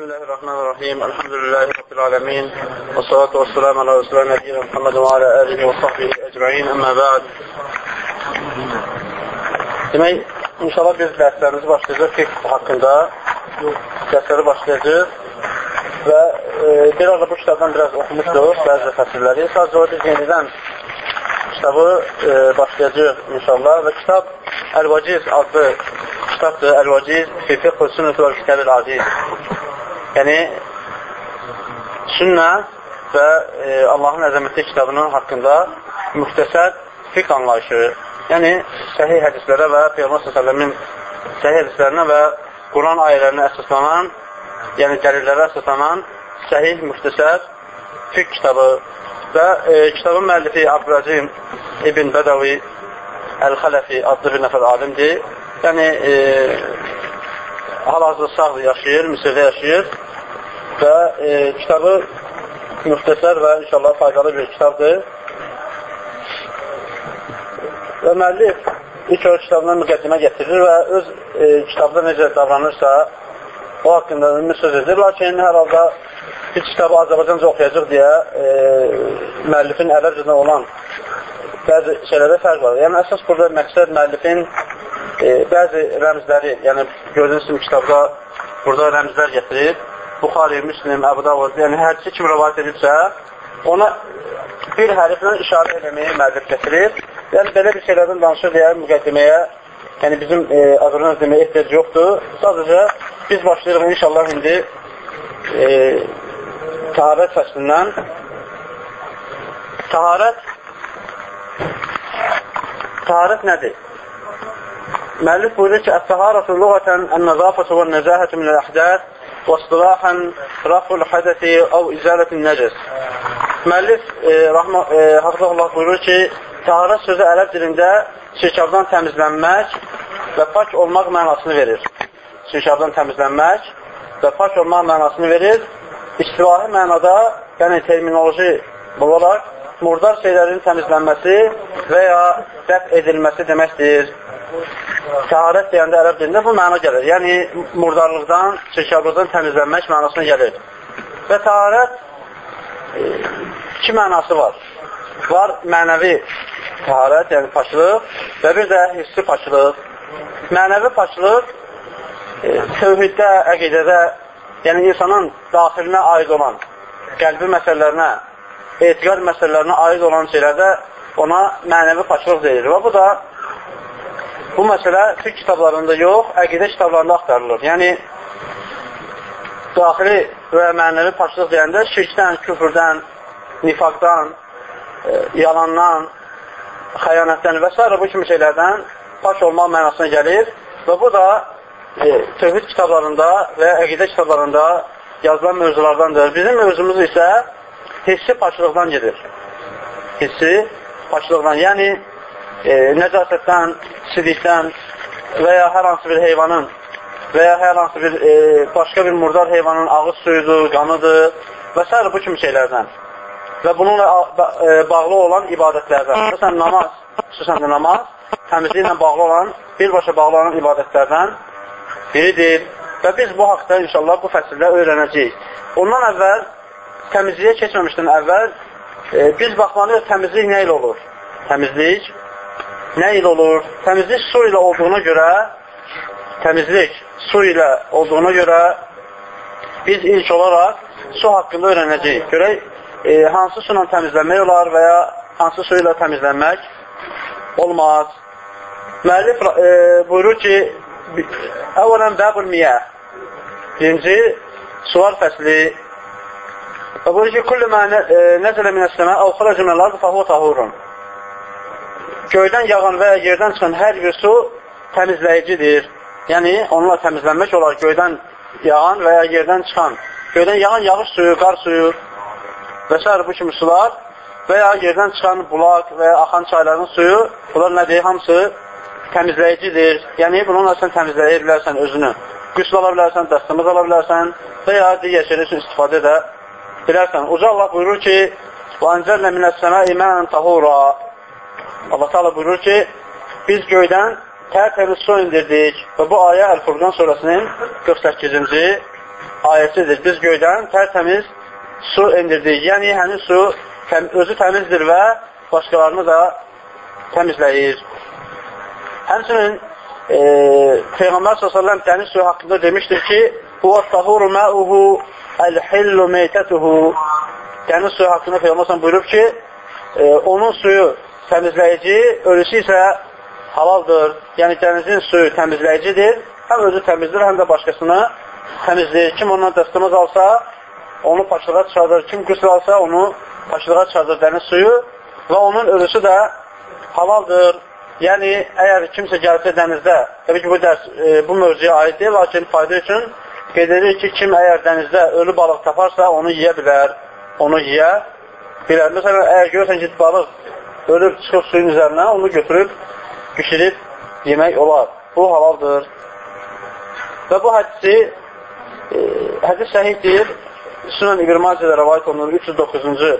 Bismillahirrahmanirrahim. Elhamdülillahi Rabbil alemin. Və salatu və selamu ala Resulü Nəbiyyina Muhammed və alə əlihi və sahbihi əcməin. Əmmə bəd. Demək, inşallah biz dərslərimizi başlayacaq fiqh haqqında. Dərsləri başlayacaq. Və e, biraz da bu kitabdan biraz oxumuşduq, bəzi fəsilləri. Sadəcə o biz yenidən kitabı e, başlayacaq inşallah. Və kitab Əl-Vaciz adlı kitabdır. Əl-Vaciz Fiqh Xüsusunət və Kitab-ül Aziz. Yəni, sünnə və e, Allahın əzəmətli kitabının haqqında müxtəsər fiqh anlayışı, yəni səhih hədislərə və Peyğəmbər s.ə.v-in səhih hədislərinə və Quran ayələrinə əsaslanan, yəni dəlillərə əsaslanan səhih müxtəsər fiqh kitabı və e, kitabın müəllifi Abdüləzim İbn Bədəvi Əl-Xələfi adlı bir nəfər alimdir. Yəni, e, hal-hazırda sağdır, yaşayır, Misirdə yaşayır və e, kitabı müxtəsər və inşallah faydalı bir kitabdır. Və müəllif ilk o kitabından müqəddimə gətirir və öz e, kitabda necə davranırsa o haqqında ümumi söz edir. Lakin hər halda bir kitabı Azərbaycanca oxuyacaq deyə e, müəllifin ərəbcədən olan bəzi şeylərdə fərq var. Yəni, əsas burada məqsəd müəllifin e, bəzi rəmzləri, yəni gördüyünüz kimi kitabda burada rəmzlər gətirib, Buxari, Müslim, Əbu Davud, yəni hərçi kim rəvayət edibsə, ona bir hərflə işarə eləməyi məzib gətirib. Yəni, belə bir şeylərdən danışır deyə müqəddiməyə, yəni bizim e, Azərbaycan deməyə ehtiyac yoxdur. Sadəcə biz başlayırıq inşallah indi e, taharət fəslindən. Taharət Taharət nədir? Müəllif buyurur ki, Əs-səharətu lüğətən ən-nəzafətü və nəzəhətü minəl-əhdəs və istilahən raful hədəsi əv izələtin nəcəs. Müəllif e, e, Hafizullah buyurur ki, taharət sözü ərəb dilində şirkabdan təmizlənmək və pak olmaq mənasını verir. Şirkabdan təmizlənmək və pak olmaq mənasını verir. İstilahi mənada, yəni terminoloji olaraq murdar şeylərin təmizlənməsi və ya dəf edilməsi deməkdir. Təharət deyəndə ərəb dilində bu məna gəlir. Yəni, murdarlıqdan, çirkablıqdan təmizlənmək mənasına gəlir. Və təharət e, iki mənası var. Var mənəvi təharət, yəni paçlıq və bir də hissi paçlıq. Mənəvi paçlıq e, tövhiddə, əqidədə, yəni insanın daxilinə aid olan, qəlbi məsələlərinə, etiqad məsələlərinə aid olan şeylərdə ona mənəvi paçlıq deyilir. Və bu da Bu məsələ fiqh kitablarında yox, əqidə kitablarında axtarılır. Yəni, daxili və mənəvi paçlıq deyəndə şirkdən, küfürdən, nifaqdan, e, yalandan, xəyanətdən və s. bu kimi şeylərdən paç olmaq mənasına gəlir və bu da e, tövhid kitablarında və əqidə kitablarında yazılan mövzulardandır. Bizim mövzumuz isə hissi paçlıqdan gedir. Hissi paçlıqdan, yəni e, nəcasətdən, sidikdən və ya hər hansı bir heyvanın və ya hər hansı bir e, başqa bir murdar heyvanın ağız suyudur, qanıdır və s. bu kimi şeylərdən və bununla e, bağlı olan ibadətlərdən. Məsələn, namaz, xüsusən də namaz təmizliklə bağlı olan, birbaşa bağlı olan ibadətlərdən biridir və biz bu haqda inşallah bu fəsildə öyrənəcəyik. Ondan əvvəl, təmizliyə keçməmişdən əvvəl e, biz baxmalıyıq təmizlik nə ilə olur? Təmizlik nə ilə olur? Təmizlik su ilə olduğuna görə, təmizlik su ilə olduğuna görə biz ilk olaraq su haqqında öyrənəcəyik. Görək, e, hansı su ilə təmizlənmək olar və ya hansı su ilə təmizlənmək olmaz. Müəllif e, buyurur ki, əvvələn bəbul miyah. Birinci, suvar fəsli. Və buyurur ki, kullu mə nəzələ minəs-səmə əv xərəcə minəl-ard fəhuv tahurun göydən yağan və ya yerdən çıxan hər bir su təmizləyicidir. Yəni, onunla təmizlənmək olar göydən yağan və ya yerdən çıxan. Göydən yağan yağış suyu, qar suyu və s. bu kimi sular və ya yerdən çıxan bulaq və ya axan çayların suyu, bunlar nədir? Hamısı təmizləyicidir. Yəni, bununla sən təmizləyə bilərsən özünü. Qüsl ala bilərsən, dəstəmiz ala bilərsən və ya digər şeylər üçün istifadə edə bilərsən. Uca Allah buyurur ki, وَاَنْزَلْنَ مِنَ السَّمَاءِ مَاً طَهُورًا Allah Teala buyurur ki, biz göydən tərtəmiz su indirdik və bu ayə Əl-Furqan surəsinin 48-ci ayəsidir. Biz göydən tərtəmiz su endirdik. Yəni, həmin su təm özü təmizdir və başqalarını da təmizləyir. Həmçinin e, Peyğəmbər s.ə.v dəniz suyu haqqında demişdir ki, Huvə tahuru məuhu əl-hillu meytətuhu Dəniz suyu haqqında Peyğəmbər buyurub ki, e, onun suyu təmizləyici, ölüsü isə halaldır. Yəni, dənizin suyu təmizləyicidir. Həm özü təmizdir, həm də başqasını təmizləyir. Kim ondan dəstəmaz alsa, onu paçlığa çıxardır. Kim qüsl alsa, onu paçlığa çıxardır dəniz suyu və onun ölüsü də halaldır. Yəni, əgər kimsə gəlsə dənizdə, təbii ki, bu, dərs, e, bu mövzuya aid deyil, lakin fayda üçün qeyd edir ki, kim əgər dənizdə ölü balıq taparsa, onu yiyə bilər, onu yiyə bilər. Məsələn, əgər görürsən ki, balıq ölüb çıxıb suyun üzərinə, onu götürüb, pişirib yemək olar. Bu halaldır. Və bu hədisi, e, hədis səhiddir, Sunan İbn Macədə rəvayət olunur 309-cu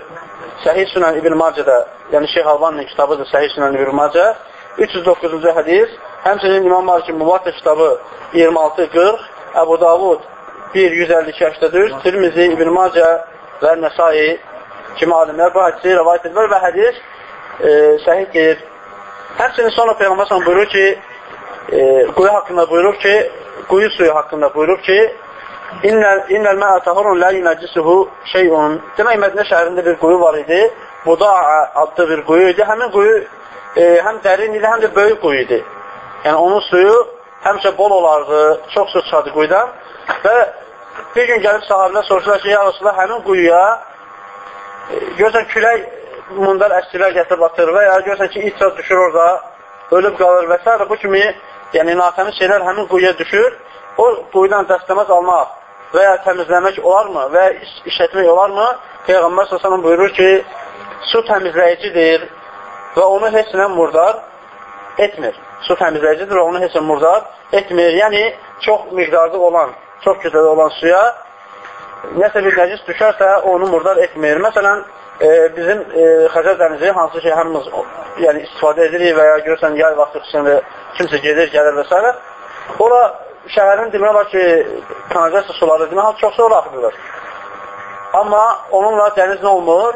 Səhih Sunan İbn Macədə, yəni Şeyh Albanın kitabıdır Səhih Sunan İbn Macə 309-cu hədis, həmçinin İmam Malikin Mübattə kitabı 26-40, Əbu Davud 1-152-84, Tirmizi, İbn Macə və Nəsai kimi alimlər bu hədisi rəvayət edir və hədis e, səhiddir. Həmçinin sonra Peyğəmbər buyurur ki, e, quyu haqqında buyurur ki, quyu suyu haqqında buyurur ki, İnnəl məə tahurun lə yunəcisuhu şeyun. Demək, Mədinə şəhərində bir quyu var idi. Buda'a adlı bir quyu idi. Həmin quyu e, həm dərin idi, həm də böyük quyu idi. Yəni, onun suyu həmişə bol olardı, çox su çıxardı quyudan. Və bir gün gəlib sahabilər soruşdular ki, ya Rasulullah, həmin quyuya e, görsən külək mundar əsrilər gətirib atır və ya görsən ki, it düşür orada, ölüb qalır və s. Bu kimi yəni, natəmiz şeylər həmin quyuya düşür. O quyudan dəstəməz almaq və ya təmizləmək olarmı və ya işlətmək olarmı? Peyğəmbər s.ə.v buyurur ki, su təmizləyicidir və onu heç nə murdar etmir. Su təmizləyicidir və onu heç murdar etmir. Yəni, çox miqdarda olan, çox kütlədə olan suya nəsə bir nəcis düşərsə, onu murdar etmir. Məsələn, e, bizim e, Xəzər dənizi hansı ki, hamımız yəni, istifadə edirik və ya görürsən, yay vaxtı xüsusən kimsə gedir, gəlir və s. Ora şəhərin demək olar ki, kanalizasiya suları demək, çox sonra axıdılır. Amma onunla dəniz nə olmur?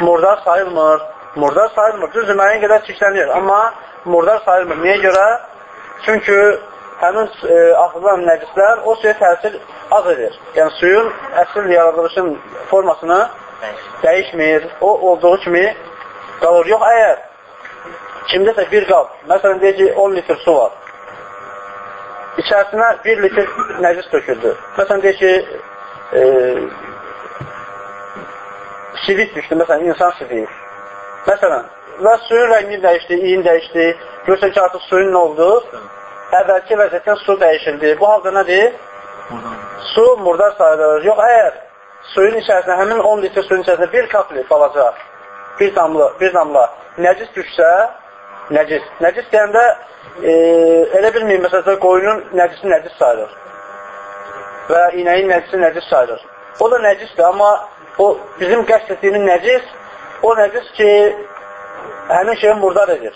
Murdar sayılmır. Murdar sayılmır. Düzdür, müəyyən qədər çiklənir. Amma murdar sayılmır. Niyə görə? Çünki həmin e, axıdılan nəcislər o suya təsir az edir. Yəni suyun əsl yaradılışın formasını dəyişmir. O olduğu kimi qalır. Yox, əgər kimdəsə bir qab, məsələn deyək ki, 10 litr su var içərisinə bir litr nəcis töküldü. Məsələn, deyək ki, e, sidik düşdü, məsələn, insan sidiyi. Məsələn, və suyun rəngi dəyişdi, iyin dəyişdi, görürsən ki, artıq suyun nə oldu? Əvvəlki vəziyyətdən su dəyişildi. Bu halda nədir? Su murdar sayılır. Yox, əgər suyun içərisinə, həmin 10 litr suyun içərisinə bir kapli balaca, bir damla, bir damla nəcis düşsə, nəcis. Nəcis deyəndə e, elə bilməyin, məsələn, qoyunun nəcisi nəcis sayılır və inəyin nəcisi nəcis sayılır. O da nəcisdir, amma o bizim qəst etdiyimiz nəcis, o nəcis ki, həmin şeyi murdar edir.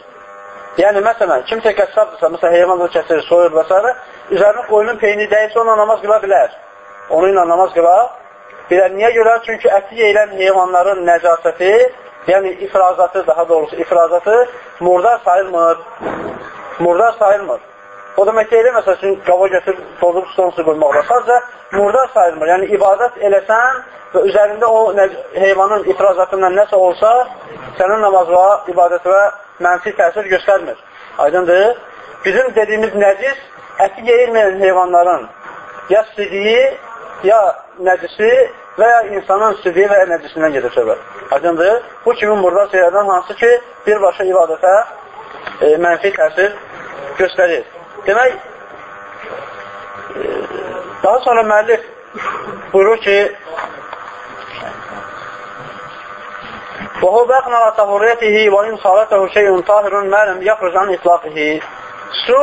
Yəni, məsələn, kimsə qəssabdırsa, məsələn, heyvanları kəsir, soyur və s. üzərinə qoyunun peyni dəyirsə, onunla namaz qıla bilər. Onunla namaz qıla bilər. Niyə görə? Çünki əti yeyilən heyvanların nəcasəti, yəni ifrazatı, daha doğrusu ifrazatı murdar sayılmır murdar sayılmır. O demək deyil, məsəl üçün, qava götürüb, tozub stonu su qoymaqla. Sadəcə murdar sayılmır. Yəni, ibadət eləsən və üzərində o heyvanın ifrazatından nəsə olsa, sənin namazla, ibadətə mənfi təsir göstərmir. Aydındır? Bizim dediyimiz nəcis, əti yeyilməyən heyvanların ya sidiyi, ya nəcisi və ya insanın sidiyi və ya nəcisindən gedir söhbət. Aydındır? Bu kimi murdar şeylərdən hansı ki, birbaşa ibadətə e, mənfi təsir göstərir. Demək, e, daha sonra müəllif buyurur ki, وَهُ بَقْنَ عَلَى طَهُرِيَتِهِ وَاِنْ صَالَتَهُ شَيْءٌ طَاهِرٌ مَلَمْ يَخْرُجْ عَنْ إِطْلَاقِهِ Su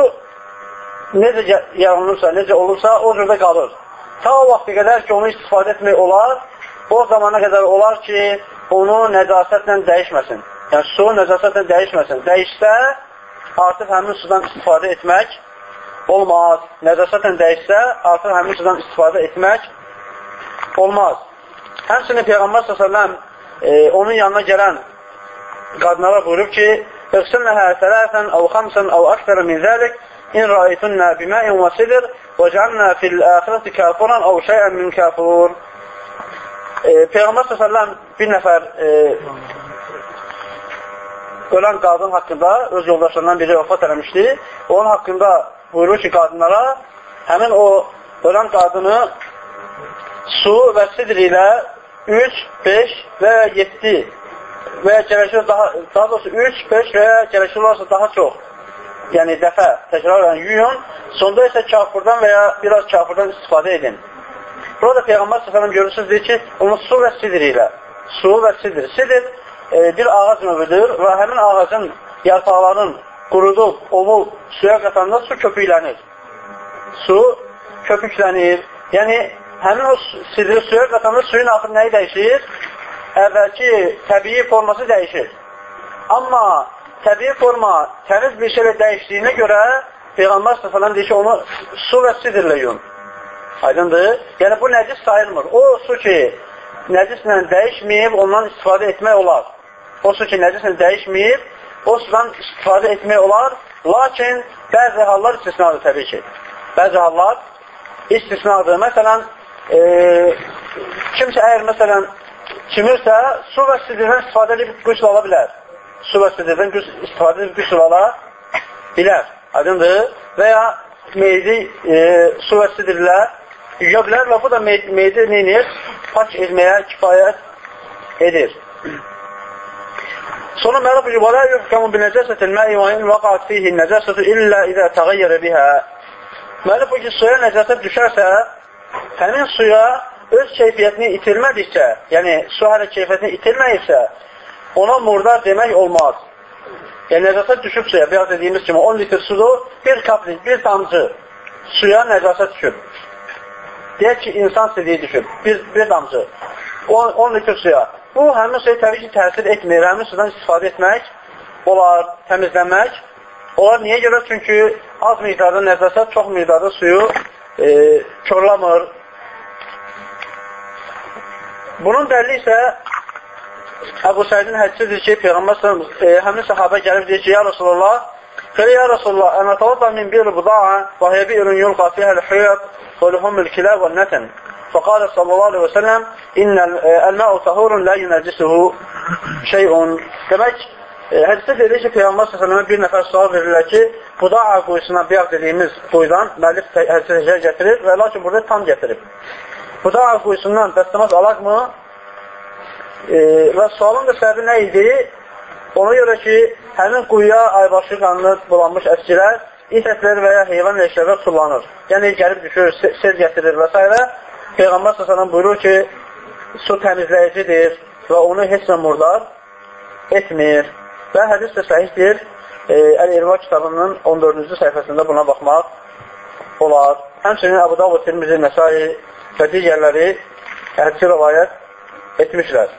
necə yaranırsa, necə olursa, o cürdə qalır. Ta o vaxtı qədər ki, onu istifadə etmək olar, o zamana qədər olar ki, onu nəcasətlə dəyişməsin. Yəni, su nəcasətlə dəyişməsin. Dəyişsə, artıq həmin sudan istifadə etmək olmaz. Nəcasətən dəyişsə, artıq həmin sudan istifadə etmək olmaz. Həmçinin Peyğəmbər s.ə.v e, onun yanına gələn qadınlara buyurub ki, Öqsünləhə sələsən, əv xamsən, əv əksərə min zəlik, in rəitunnə biməin və sidir və cənnə fil əxirəti kəfuran əv şeyən min kəfur. E, Peyğəmbər s.ə.v bir nəfər e, ölən qadın haqqında öz yoldaşlarından biri vəfat eləmişdi. Onun haqqında buyurur ki, qadınlara həmin o ölən qadını su və sidr ilə 3, 5 və 7 və ya gələcək daha, daha doğrusu 3, 5 və ya gələcək olarsa daha çox yəni dəfə təkrarən yuyun, sonda isə kafirdən və ya biraz kafirdən istifadə edin. Burada Peyğəmbər s.ə.v görürsünüz, deyir ki, onu su və sidr ilə, su və sidr. Sidr e, bir ağac növüdür və həmin ağacın yarpaqlarının qurudub, ovub, suya qatanda su köpüklənir. Su köpüklənir. Yəni, həmin o sidri suya qatanda suyun axır nəyi dəyişir? Əvvəlki təbii forması dəyişir. Amma təbii forma təmiz bir şeylə dəyişdiyinə görə Peyğəmbər s.ə.v deyir ki, onu su və sidirlə yun. Aydındır? Yəni, bu nəcis sayılmır. O su ki, nəcislə dəyişməyib, ondan istifadə etmək olar. O su ki, nəcislə dəyişməyib, o sudan istifadə etmək olar. Lakin bəzi hallar istisnadır təbii ki. Bəzi hallar istisnadır. Məsələn, e, kimsə əgər məsələn çimirsə, su və sidirdən istifadə edib qüsl ala bilər. Su və sidirdən istifadə edib qüsl ala bilər. Aydındır? Və ya meydi e, su və sidirlə yuya bilər və bu da meydi, neyinir? Pak etməyə kifayət edir. Sonra mənə bu yuvala yuhkamu bi nəcəsətil mə'i və in vaqat fihi nəcəsətü illə izə təğayyərə bihə. Deməli, bu ki, suya nəcəsət düşərsə, həmin suya öz keyfiyyətini itirmədikcə, yəni su hələ keyfiyyətini itirməyibsə, ona murdar demək olmaz. Yəni, nəcəsət düşüb suya, biraz dediyimiz kimi 10 litr sudur, bir kaplik, bir damcı suya nəcəsət düşüb. Deyək ki, insan sediyi düşüb, bir, bir damcı, 10, 10 litr suya. Bu, həmin suya təbii ki, təsir etmir, həmin sudan istifadə etmək olar, təmizlənmək Onlar niyə görə? Çünki az miqdarda nəzəsət çox miqdarda suyu e, körlamır. Bunun dəlili isə Əbu Səidin hədisidir ki, Peyğəmbər e, həmin sahabə gəlib deyir ki, ya Rasulullah, Qələ ya Rasulullah, ənə tavadda min bir buda'a və hiyə bi'run yulqa fiyəl hüyyət və lühumul kilə və nətən. فقال صلى الله عليه وسلم إن الماء طهور لا ينجسه شيء. Demək, E, hədisdə dedik ki, Peyğəmbər s.ə.və bir nəfər sual verirlər ki, budağa quyusuna biyaq dediyimiz quyudan müəllif hədisdə təcər gətirir və lakin burada tam gətirib. Budağa quyusundan dəstəmaz alaqmı? E, və sualın da səbəbi nə idi? Ona görə ki, həmin quyuya aybaşı qanını bulanmış əskilər itəklər və ya heyvan leşlərdə sulanır. Yəni, gəlib düşür, sel gətirir və s. Peyğəmbər s.ə.v buyurur ki, su təmizləyicidir və onu heç nə murdar etmir. Və hədis də səhihdir. E, Əl-İrva kitabının 14-cü səhifəsində buna baxmaq olar. Həmçinin Əbu Davud, Tirmizi, Məsai və digərləri hədisi rəvayət etmişlər.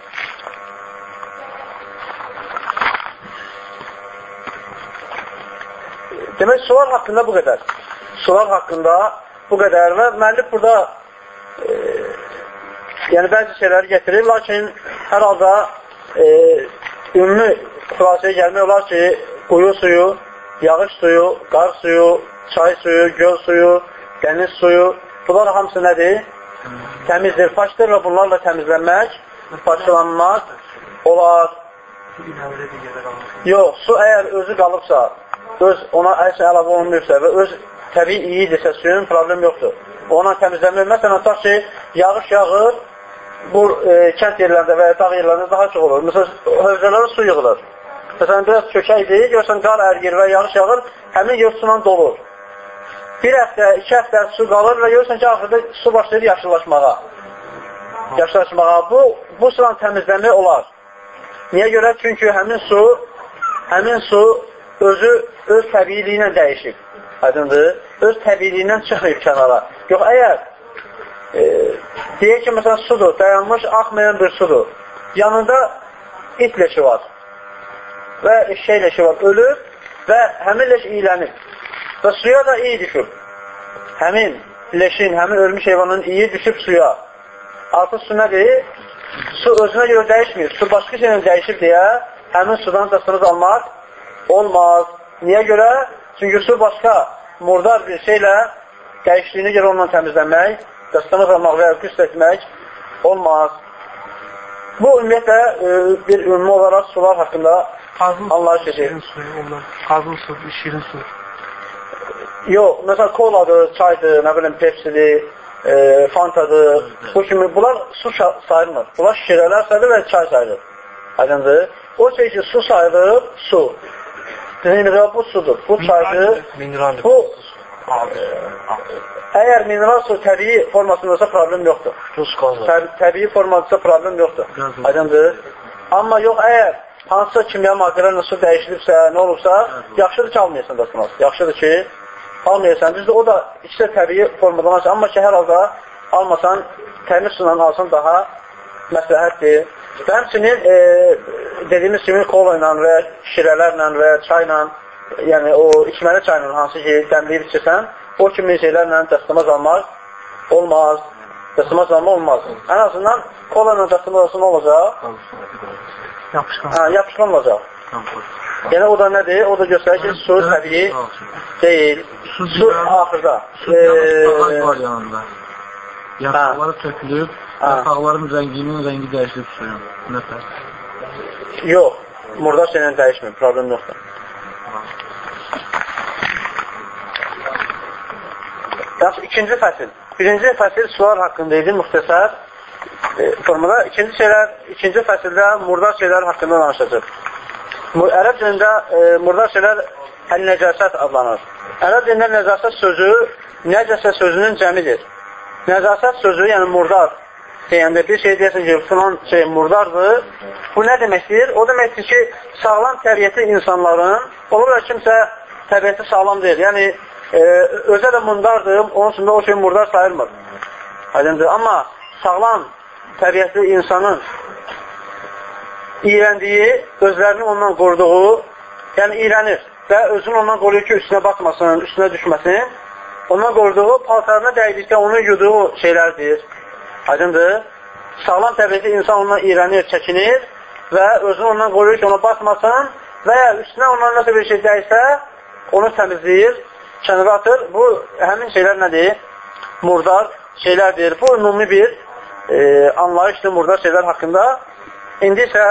Demək, sular haqqında bu qədər. Sular haqqında bu qədər və müəllif burada e, yəni bəzi şeyləri getirir, lakin hər halda e, ümumi xülasəyə gəlmək olar ki, quyu suyu, yağış suyu, qar suyu, çay suyu, göl suyu, dəniz suyu, bunlar hamısı nədir? Təmizdir, paçdır və bunlarla təmizlənmək, paçlanmaq olar. Yox, su əgər özü qalıbsa, öz ona əsə əlavə olunmursa və öz təbii iyidirsə suyun, problem yoxdur. Ona təmizlənmək, məsələn, tutaq ki, yağış yağır, bu e, kənd yerlərində və ya dağ yerlərində daha çox olur. Məsələn, hövzələrə su yığılır. Məsələn, biraz çökəkdir, görsən qar ərgir və yağış yağır, həmin yer sunan dolur. Bir həftə, iki həftə su qalır və görürsən ki, axırda su başlayır yaşıllaşmağa. Yaşıllaşmağa. Bu, bu sudan təmizləmək olar. Niyə görə? Çünki həmin su, həmin su özü öz təbiiliyi dəyişib. Aydındır? Öz təbiiliyindən çıxmayıb kənara. Yox, əgər e, deyək ki, məsələn, sudur, dayanmış, axmayan bir sudur. Yanında it leşi var və eşək leşi var, ölüb və həmin leş iyilənib. Və suya da iyi düşüb. Həmin leşin, həmin ölmüş heyvanın iyi düşüb suya. artıq su nədir? Su özünə görə dəyişmir. Su başqa şeylə dəyişir deyə həmin sudan dəstəmaz almaq olmaz. Niyə görə? Çünki su başqa murdar bir şeylə dəyişdiyini görə onunla təmizlənmək, dəstəmaz almaq və ya qüst etmək olmaz. Bu, ümumiyyətlə, e, bir ümumi olaraq sular haqqında Qazın anlayış edir. şirin suyu. Qazın su, şirin su. Yox, məsələn, koladır, çaydır, nə bilim, pepsidir, e, fantadır. Bu kimi, bunlar su sayılmır. Bunlar şirələr sayılır və çay sayılır. Aydındır. O şey ki, su sayılır, su. Mineral bu sudur. Bu çaydır. Mineral. Bu, əgər mineral su təbii formasındasa problem yoxdur. Təb təbii formadasa problem yoxdur. Aydındır. Amma yox, əgər hansısa kimya maddələrlə su dəyişilibsə, nə olursa, yaxşıdır ki, almayasan dasınaz. Yaxşıdır ki, almayasan. Düzdür, o da ikisi də təbii formadan alsın. Amma ki, hər halda almasan, təmiz sunan alsan daha məsləhətdir. Həmçinin e, dediyimiz kimi kola ilə və şirələrlə və çayla, yəni o içməli çayla hansı ki, dəmləyib içirsən, o kimi şeylərlə dəstəmaz almaq olmaz. Dəstəmaz almaq olmaz. Ən azından kola ilə dəstəmaz alsın olacaq? Yapışqan. Hə, yapışqan olacaq. Yəni o da nədir? O da göstərir ki, su təbii deyil. Su Su axırda. Su Eee, var yanında. Yarpaqları tökülüb, Ha. yarpaqların rənginin rəngi dəyişilib suyun. Nəfər. yox, murdar şeylə dəyişmir, problem yoxdur. Yaxşı, ikinci fəsil. Birinci fəsil sular haqqında idi, müxtəsər e, formada. İkinci şeylər, ikinci fəsildə murdar şeylər haqqında danışacaq. Ərəb dilində e, murdar şeylər əl-nəcəsət adlanır. Ərəb dilində nəcəsət sözü nəcəsə sözünün cəmidir. Nəcəsət sözü, yəni murdar deyəndə bir şey deyəsən ki, filan şey murdardır. Bu nə deməkdir? O deməkdir ki, sağlam təbiəti insanların, olur da kimsə təbiəti sağlam deyil. Yəni, e, özə də mundardır, onun üçün o şey murdar sayılmır. Aydındır. Amma sağlam təbiətli insanın iğrəndiyi, özlərini ondan qoruduğu, yəni iğrənir və özünü ondan qoruyur ki, üstünə batmasın, üstünə düşməsin. Ondan qoruduğu, paltarına dəydikdə onu yuduğu şeylərdir. Aydındır. Sağlam təbiəti insan ondan iğrənir, çəkinir və özünü ondan qoruyur ki, ona batmasın və ya üstünə ondan nəsə bir şey dəysə, onu təmizləyir, kənara atır. Bu, həmin şeylər nədir? Murdar şeylərdir. Bu, ümumi bir e, anlayışdır murdar şeylər haqqında. İndi isə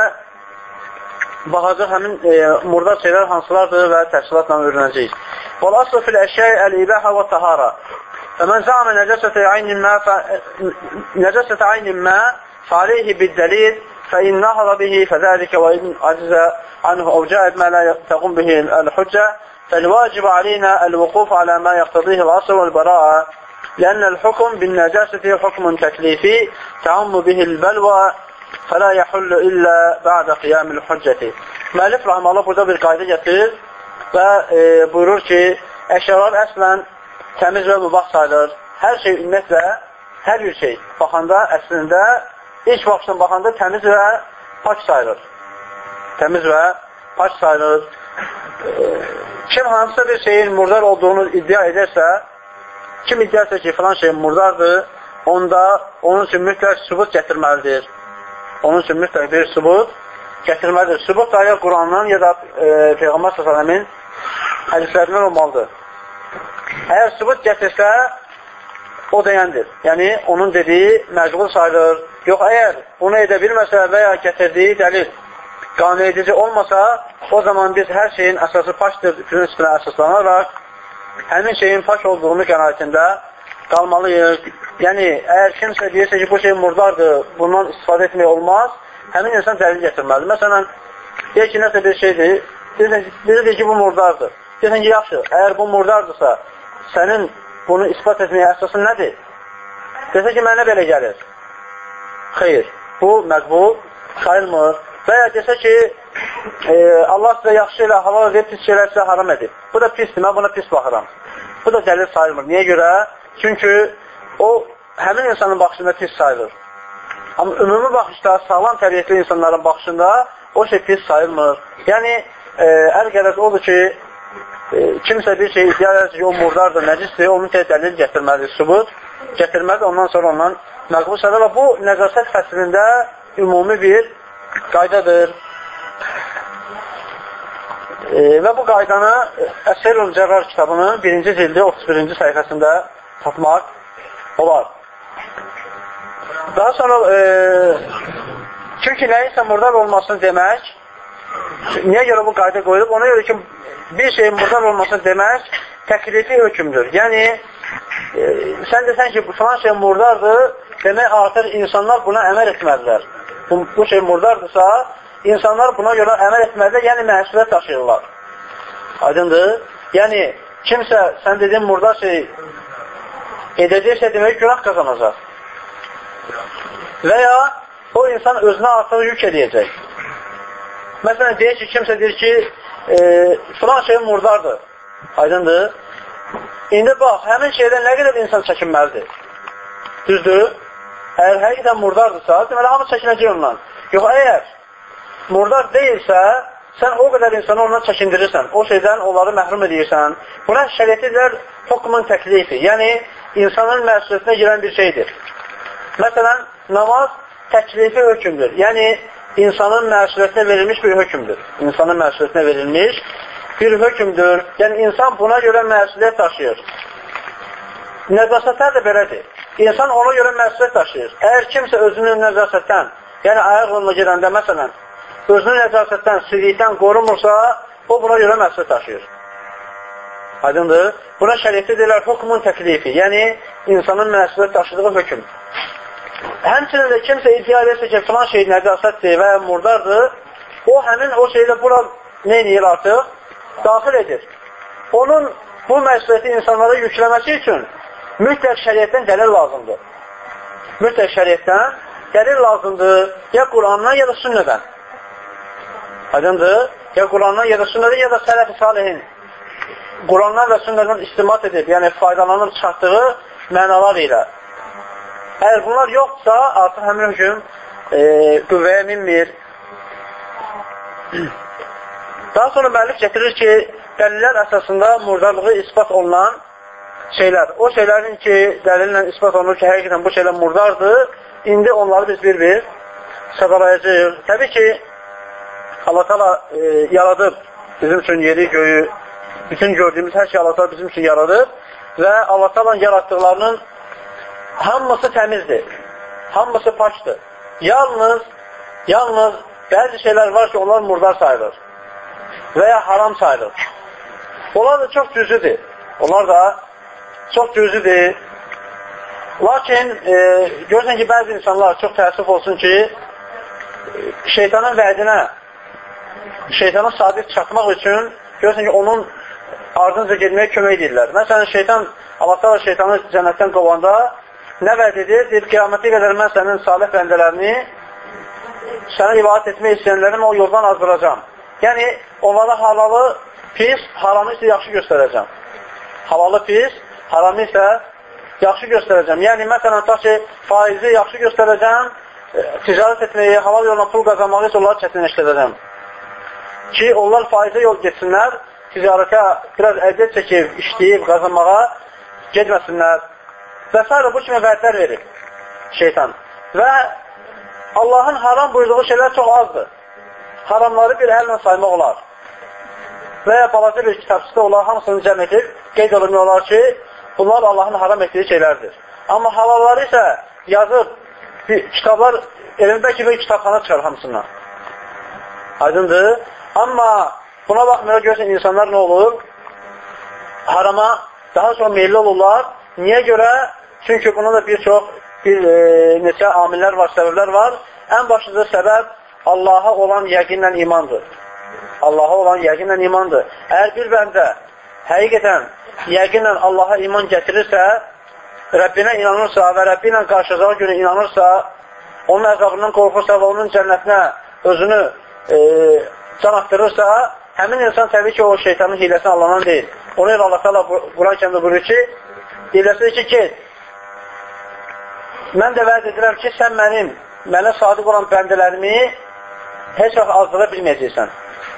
baxacaq həmin e, murdar şeylər hansılardır və təfsilatla öyrənəcəyik. Vəl-aslı fil-əşyəy əl-ibəhə və tahara. فمن زعم نجاسة عين ما ف... نجاسة عين ما فعليه بالدليل فإن نهض به فذلك وإن عجز عنه أو جاءت ما لا تقوم به الحجة فالواجب علينا الوقوف على ما يقتضيه الأصل والبراءة لأن الحكم بالنجاسة حكم تكليفي تعم به البلوى فلا يحل إلا بعد قيام الحجة. Müəllif Rahmanlı burada bir qayda getirir və e, buyurur ki, təmiz və mübah sayılır. Hər şey ümumiyyətlə, hər bir şey baxanda əslində, ilk baxışdan baxanda təmiz və pak sayılır. Təmiz və pak sayılır. Kim hansısa bir şeyin murdar olduğunu iddia edərsə, kim iddia etsə ki, filan şey murdardır, onda onun üçün mütləq sübut gətirməlidir. Onun üçün mütləq bir sübut gətirməlidir. Sübut da ya Qurandan ya da e, Peyğəmbər s.ə.v-in hədislərindən olmalıdır. Əgər sübut gətirsə, o deyəndir. Yəni, onun dediyi məcbur sayılır. Yox, əgər bunu edə bilməsə və ya gətirdiyi dəlil qane edici olmasa, o zaman biz hər şeyin əsası paşdır prinsipinə əsaslanaraq həmin şeyin paş olduğunu qənaətində qalmalıyıq. Yəni, əgər kimsə deyirsə ki, bu şey murdardır, bundan istifadə etmək olmaz, həmin insan dəlil gətirməlidir. Məsələn, deyir ki, nəsə bir şeydir, deyir ki, bu murdardır. Deyirsən ki, yaxşı, əgər bu murdardırsa, sənin bunu ispat etməyə əsasın nədir? Desə ki, mənə belə gəlir. Xeyr, bu məqbul sayılmır. Və ya desə ki, e, Allah sizə yaxşı ilə halal edib, pis şeylər sizə haram edib. Bu da pisdir, mən buna pis baxıram. Bu da dəlil sayılmır. Niyə görə? Çünki o, həmin insanın baxışında pis sayılır. Amma ümumi baxışda, sağlam təbiətli insanların baxışında o şey pis sayılmır. Yəni, e, ər qərəz odur ki, e, kimsə bir şey iddia edir ki, o murdardır, nəcisdir, onun tək dəlil gətirməlidir, sübut gətirməlidir, ondan sonra ondan məqbul sayılır və bu nəzasət fəslində ümumi bir qaydadır. E, və bu qaydanı Əsərül Cərrar kitabının birinci cildi 31-ci səhifəsində tapmaq olar. Daha sonra e, çünki nəyisə murdar olmasını demək niyə görə bu qayda qoyulub? Ona görə ki, bir şeyin murdar olmasını demək təklifi hökmdür. Yəni, e, sən desən ki, falan şey murdardır, demək artıq insanlar buna əməl etməzlər. Bu, bu şey murdardırsa, insanlar buna görə əməl etmədə, yəni məsuliyyət daşıyırlar. Aydındır? Yəni, kimsə sən dediyin murdar şey edəcəksə, demək günah qazanacaq. Və ya o insan özünə artıq yük edəcək. Məsələn, deyək ki, kimsə deyir ki, e, filan şey murdardır. Aydındır? İndi bax, həmin şeydən nə qədər insan çəkinməlidir? Düzdür? Əgər həqiqətən murdardırsa, deməli, hamı çəkinəcək ondan. Yox, əgər murdar deyilsə, sən o qədər insanı ondan çəkindirirsən, o şeydən onları məhrum edirsən. Buna şəriyyətidir hukmun təklifi, yəni insanın məsuliyyətinə girən bir şeydir. Məsələn, namaz təklifi hökmdür, yəni insanın məsuliyyətinə verilmiş bir hökmdür. İnsanın məsuliyyətinə verilmiş bir hökmdür, yəni insan buna görə məsuliyyət daşıyır. Nəzasətlər də belədir. İnsan ona görə məsuliyyət daşıyır. Əgər kimsə özünün nəzasətdən, yəni ayaq yoluna gedəndə, məsələn, özünü nəcasətdən, silikdən qorumursa, o buna görə məsuliyyət daşıyır. Aydındır? Buna şəriyyəti deyirlər hukmun təklifi, yəni insanın məsuliyyət daşıdığı hökm. Həmçinin də kimsə iddia edirsə ki, filan şey nəcasətdir və murdardır, o həmin o şeydə bura nə edir artıq? Daxil edir. Onun bu məsuliyyəti insanlara yükləməsi üçün mütləq şəriyyətdən dəlil lazımdır. Mütləq şəriyyətdən dəlil lazımdır ya Qurandan ya da sünnədən. Aydındır? Ya Qurandan ya da sünnədən ya da sələf-i salihin Qurandan və sünnədən istimat edib, yəni faydalanıb çıxartdığı mənalar ilə. Əgər bunlar yoxdursa, artıq həmin hüküm e, qüvvəyə minmir. Daha sonra müəllif gətirir ki, dəlillər əsasında murdarlığı ispat olunan şeylər, o şeylərin ki, dəlillə ispat olunur ki, həqiqətən bu şeylər murdardır, indi onları biz bir-bir sadalayacağıq. Təbii ki, Allah tala e, yaradıb bizim üçün yeri, göyü, bütün gördüyümüz hər şey Allah tala bizim üçün yaradıb və Allah talanın yaratdıqlarının hamısı təmizdir, hamısı paçdır. Yalnız, yalnız bəzi şeylər var ki, onlar murdar sayılır və ya haram sayılır. Onlar da çox cüzüdür. Onlar da çox cüzüdür. Lakin e, görürsən ki, bəzi insanlar çox təəssüf olsun ki, şeytanın vədinə şeytana sadiq çatmaq üçün görürsən ki, onun ardınca getməyə kömək edirlər. Məsələn, şeytan, Allah da şeytanı cənnətdən qovanda nə vəd edir? Deyir, qiyamətə qədər mən sənin salih bəndələrini sənə ibadət etmək istəyənlərim o yoldan azdıracam. Yəni, onlara halalı pis, haramı isə yaxşı göstərəcəm. Halalı pis, haramı isə yaxşı göstərəcəm. Yəni, məsələn, ta ki, faizi yaxşı göstərəcəm, e, ticarət etməyi, halal yolla pul qazanmağı isə onları çətinləşdirəcəm ki, onlar faizə yol getsinlər, ticarətə biraz əziyyət çəkib, işləyib, qazanmağa getməsinlər. Və s. bu kimi vədlər verir şeytan. Və Allahın haram buyurduğu şeylər çox azdır. Haramları bir əllə saymaq olar. Və ya balaca bir kitabçıda onlar hamısını cəm edib, qeyd olunmuyor olar ki, bunlar Allahın haram etdiyi şeylərdir. Amma halalları isə yazıb, bir, kitablar, elində ki, bir kitabxana çıxar hamısından. Aydındır? Amma buna baxmayaraq görürsən, insanlar nə olur? Harama daha çox meyilli olurlar. Niyə görə? Çünki buna da bir çox bir e, neçə amillər var, səbəblər var. Ən başlıca səbəb Allaha olan yəqinlə imandır. Allaha olan yəqinlə imandır. Əgər bir bəndə həqiqətən yəqinlə Allaha iman gətirirsə, Rəbbinə inanırsa və Rəbbi ilə qarşılacağı günə inanırsa, onun əzabından qorxursa və onun cənnətinə özünü e, can atdırırsa, həmin insan təbii ki, o şeytanın hiləsini Allahdan deyil. Onu ilə Allah təala Quran kəmdə buyurur ki, hiləsi ki, get. Mən də vəd edirəm ki, sən mənim, mənə sadiq olan bəndələrimi heç vaxt azdıra bilməyəcəksən.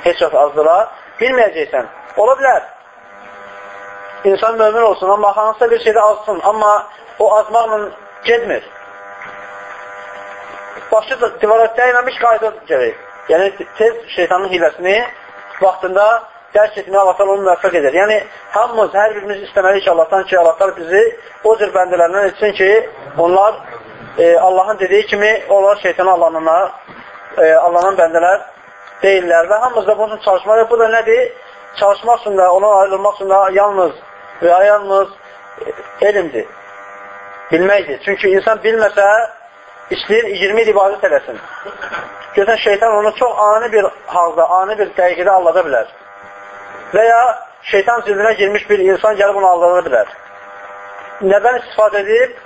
Heç vaxt azdıra bilməyəcəksən. Ola bilər. İnsan mömin olsun, amma hansısa bir şeydə azsın, amma o azmaqla getmir. başı divara dəyməmiş qayda gəlir. Yəni, tez şeytanın hiləsini vaxtında dərk etməyə Allah onu müvəffəq edir. Yəni, hamımız, hər birimiz istəməliyik Allahdan ki, Allah bizi o cür bəndələrindən etsin ki, onlar e, Allahın dediyi kimi, onlar şeytana Allahına, e, Allahın bəndələr deyirlər və hamımız da bunun çalışmalıyıq. Bu da nədir? Çalışmaq üçün də, ona ayrılmaq üçün də yalnız və yalnız e, elmdir, bilməkdir. Çünki insan bilməsə, istəyir 20 il ibadət eləsin. Görsən, şeytan onu çox ani bir halda, ani bir dəqiqədə aldada bilər. Və ya şeytan zillinə girmiş bir insan gəlib onu aldada bilər. Nədən istifadə edib?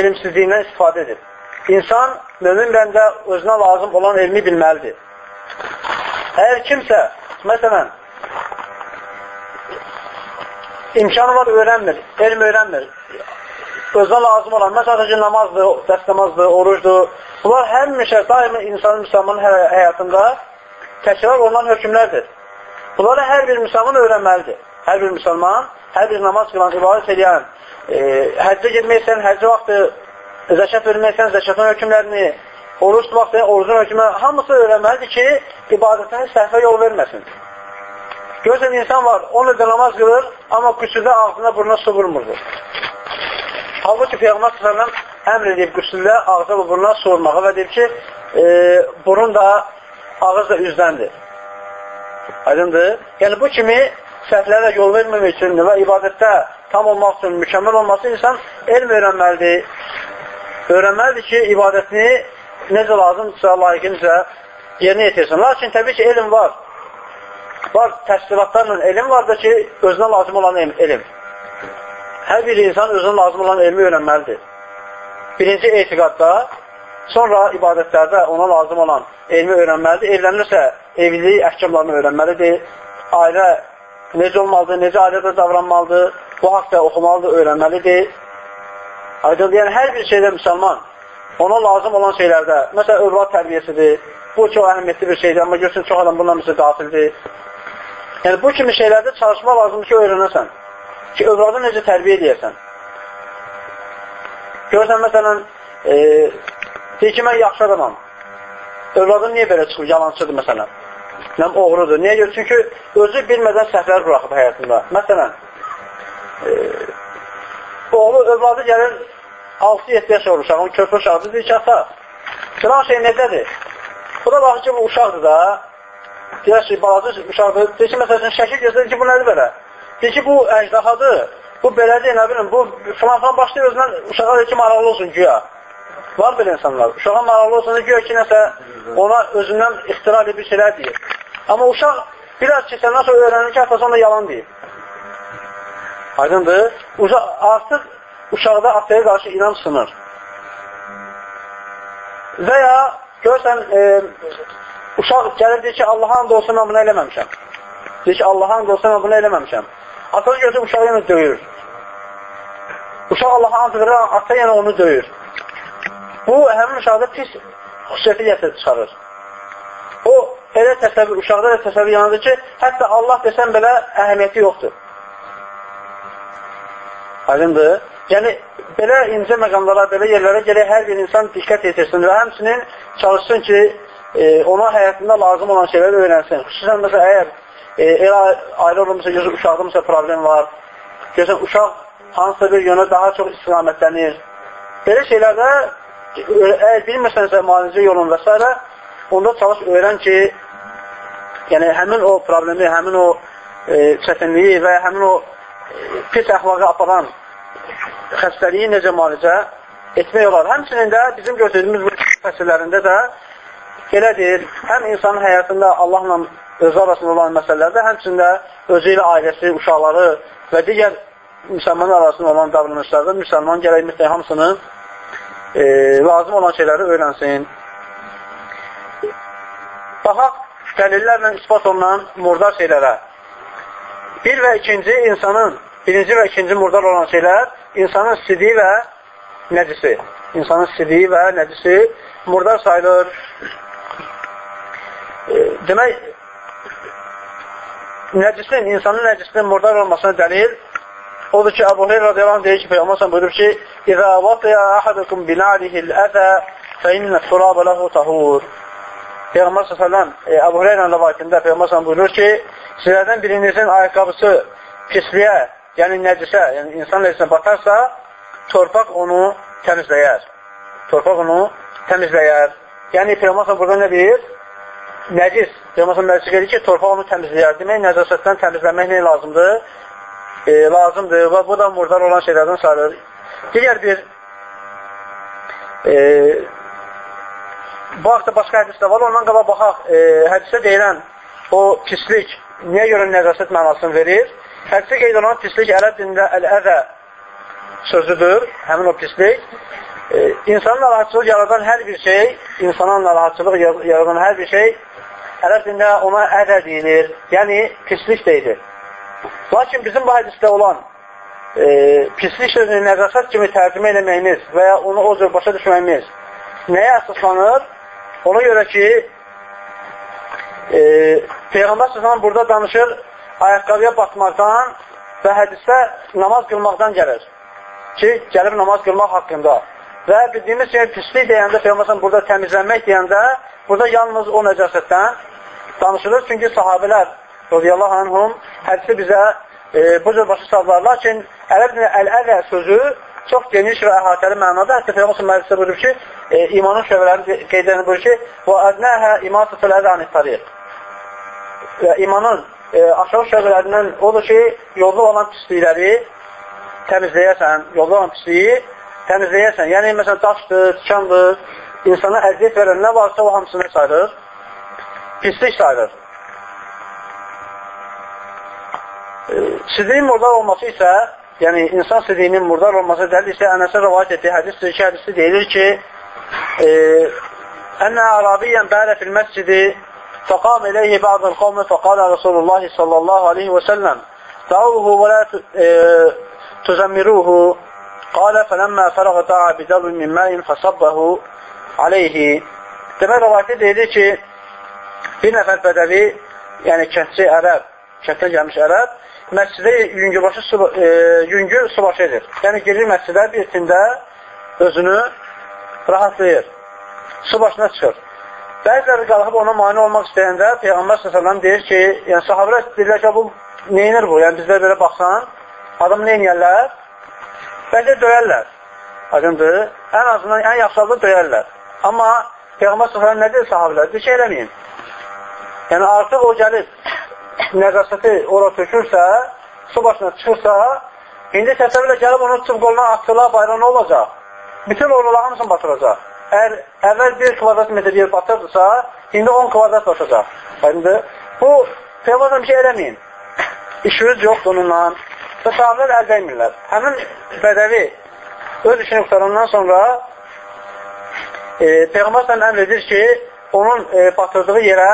Elmsizliyindən istifadə edib. İnsan, mömin bəndə özünə lazım olan elmi bilməlidir. Əgər kimsə, məsələn, imkanı var öyrənmir, elm öyrənmir, özünə lazım olan, məsələn ki, namazdır, dəst namazdır, orucdur, bunlar həmişə daimi insanın, müsəlmanın hə həyatında təkrar olunan hökmlərdir. Bunları hər bir müsəlman öyrənməlidir. Hər bir müsəlman, hər bir namaz qılan, ibadət edən, e, həccə getməksən, həccə vaxtı, zəşət verməksən, zəşətin hökmlərini, oruç vaxtı, orucun hökmləri, hamısı öyrənməlidir ki, ibadətini səhvə yol verməsin. Görsən, insan var, 10 ildə namaz qılır, amma qüsüdə ağzına, burnuna su vurmurdur. Halbuki Peyğəmbər s.ə.v əmr edib qüsüllə ağza və burnuna su vurmağı və deyib ki, e, burun da ağız da üzdəndir. Aydındır? Yəni bu kimi səhvlərə yol verməmək üçün və ibadətdə tam olmaq üçün, mükəmməl olması insan elm öyrənməlidir. Öyrənməlidir ki, ibadətini necə lazımdırsa, layiqincə yerinə yetirsin. Lakin təbii ki, elm var. Var, təşkilatlarla elm var da ki, özünə lazım olan elm. Hər bir insan özünə lazım olan elmi öyrənməlidir. Birinci etiqadda, sonra ibadətlərdə ona lazım olan elmi öyrənməlidir. Evlənirsə, evlilik əhkamlarını öyrənməlidir. Ailə necə olmalıdır, necə ailədə davranmalıdır, bu haqda oxumalıdır, öyrənməlidir. Aydın, yəni hər bir şeydə müsəlman ona lazım olan şeylərdə, məsələn, övlad tərbiyəsidir, bu çox əhəmiyyətli bir şeydir, amma görsün, çox adam bundan misal qafildir. Yəni, bu kimi şeylərdə çalışma lazımdır ki, öyrənəsən ki, övladı necə tərbiyə edəyəsən. Görürsən, məsələn, e, deyir ki, mən yaxşı adamam. Övladın niyə belə çıxıb, yalancıdır, məsələn. Nəm oğrudur. Niyə görə? Çünki özü bilmədən səhvlər buraxıb həyatında. Məsələn, e, oğlu, övladı gəlir 6-7 yaş olur uşağın, körpə uşaqdır, deyir ki, ata, filan şey necədir? Bu da baxır ki, bu uşaqdır da, deyir ki, balaca uşaqdır. Deyir ki, məsələn, şəkil göstərir ki, bu nədir belə? Deyir ki, bu əjdahadır, bu belədir, nə bilim, bu filan-filan başlayır özündən uşağa deyir ki, maraqlı olsun güya. Var belə insanlar. Uşağa maraqlı olsun, güya ki, nəsə ona özündən ixtira edib bir şeylər deyir. Amma uşaq biraz keçəndən sonra öyrənir ki, hətta sonra yalan deyir. Aydındır. Uşaq, artıq uşaqda ataya qarşı inam sınır. Və ya görsən, e, uşaq gəlir deyir ki, Allaha and olsun, mən bunu eləməmişəm. Deyir ki, Allaha and olsun, mən bunu eləməmişəm. Atası götürüb uşağı yenə döyür. Uşaq Allaha ant verir, ata yenə onu döyür. Bu, həmin uşaqda pis xüsusiyyəti gətirib çıxarır. O, elə təsəvvür, uşaqda da təsəvvür yanıdır ki, hətta Allah desən belə əhəmiyyəti yoxdur. Aydındır. Yəni, belə incə məqamlara, belə yerlərə gələk hər bir insan diqqət etirsin və həmsinin çalışsın ki, e, ona həyatında lazım olan şeyləri öyrənsin. Xüsusən, məsələn, əgər e, elə ayrı olmasa, görürsən, uşaqda məsələn problem var. Görürsən, uşaq hansısa bir yönə daha çox istiqamətlənir. Belə şeylərdə əgər bilmirsənsə müalicə yolun və s. onda çalış öyrən ki, yəni həmin o problemi, həmin o e, çətinliyi və həmin o e, pis əxlaqa aparan xəstəliyi necə müalicə etmək olar. Həmçinin də bizim gördüyümüz bu fəsillərində də belədir. Həm insanın həyatında Allahla özü arasında olan məsələlərdə, həmçində özü ilə ailəsi, uşaqları və digər müsəlmanlar arasında olan davranışlarda müsəlman gərək mütləq hamısını e, lazım olan şeyləri öyrənsin. Baxaq, dəlillərlə ispat olunan murdar şeylərə. Bir və ikinci insanın, birinci və ikinci murdar olan şeylər insanın sidiyi və nəcisi. İnsanın sidiyi və nəcisi murdar sayılır. E, demək, nəcisin, insanın nəcisinin murdar olmasına dəlil Odur ki, Əbu Hüreyra radiyallahu deyir ki, Peyğəmbər sallallahu buyurub ki: "İzə vasiya ahadukum bi na'lihi al-əzə fe inna turaba lahu tahur." Peyğəmbər sallallahu e, Əbu Hüreyra rivayətində Peyğəmbər sallallahu buyurur ki, sizlərdən birinizin ayaqqabısı pisliyə, yəni nəcisə, yəni insan nəcisinə batarsa, torpaq onu təmizləyər. Torpaq onu təmizləyər. Yəni Peyğəmbər burada nə deyir? Nəcis. Peyğəmbər məcəl edir ki, torpaq onu təmizləyər. Demək, nəcaətdən təmizlənmək nə lazımdır? E, lazımdır və bu da murdar olan şeylərdən sayılır. Digər bir e, Bu haqda başqa hədis də var. Ondan qaba baxaq. E, hədisdə deyilən o pislik niyə görə nəzasət mənasını verir? Hədisdə qeyd olunan pislik ərəb dində əl-əzə sözüdür. Həmin o pislik. E, insanın narahatçılıq yaradan hər bir şey, insana narahatçılıq yaradan hər bir şey ərəb dində ona əzə deyilir. Yəni, pislik deyilir. Lakin bizim bu hədisdə olan e, pislik sözünü nəzasət kimi tərcümə eləməyimiz və ya onu o cür başa düşməyimiz nəyə əsaslanır? Ona görə ki, e, Peyğəmbər s.ə.v burada danışır ayaqqabıya batmaqdan və hədisdə namaz qılmaqdan gəlir. Ki, gəlib namaz qılmaq haqqında. Və bildiyimiz kimi pislik deyəndə, Peyğəmbər burada təmizlənmək deyəndə, burada yalnız o nəcasətdən danışılır. Çünki sahabələr, radiyallahu anhum, hədisi bizə e, bu cür başa saldılar. Lakin ərəb əl-ələ sözü çox geniş və əhatəli mənada. Hətta Peyğəmbər məclisə buyurur ki, e, imanın şöbələrini qeyd edən buyurur ki, və ədnəhə imatətəl əzəni tariq. Və imanın e, aşağı şöbələrindən odur ki, yolda olan pislikləri təmizləyəsən, yolda olan pisliyi təmizləyəsən. Yəni, məsələn, daşdır, tikandır, insana əziyyət verən nə varsa o hamısını sayılır, pislik sayılır. E, sizin murdar olması isə yəni insan sidiyinin murdar olması dəlil isə Ənəsə rəvayət etdiyi hədisdir ki, hədisdə deyilir ki, Ənə Arabiyyən bələ fil məscidi fəqam iləyhi bə'dəl qavmi fəqalə Rasulullah sallallahu aleyhi və səlləm da'uhu və lə tuzəmmiruhu qalə fələmmə fərəqə da'a bidəbin min məyin fəsabbəhu aleyhi Demək rəvayətdə deyilir ki, bir nəfər bədəvi, yəni kəndçi ərəb, kənddən gəlmiş ərəb, məscidə yüngübaşı su, e, yüngü subaşı edir. Yəni girir məscidə bir tində özünü rahatlayır. Su başına çıxır. Bəziləri qalxıb ona mani olmaq istəyəndə Peyğəmbər s.ə.v deyir ki, yəni sahabələr deyirlər ki, bu neynir bu? Yəni bizlər belə baxsan, adam neynəyərlər? Bəlkə döyərlər. Aydındır. Ən azından ən yaxşı döyərlər. Amma Peyğəmbər s.ə.v nə deyir sahabələr? Deyir ki, eləməyin. Yəni artıq o gəlib nəzasəti ora tökürsə, su başına çıxırsa, indi təsəvvürlə gəlib onu tutub qoluna atırlar, bayram nə olacaq? Bütün oralar hamısını batıracaq. Əgər əvvəl 1 kvadrat metr yer batırdırsa, indi 10 kvadrat batacaq. İndi bu, Peyğəmbər şey eləməyin. İşiniz yoxdur onunla. Və sahabələr əl dəymirlər. Həmin bədəvi öz işini qutarandan sonra e, Peyğəmbər əmr edir ki, onun e, batırdığı yerə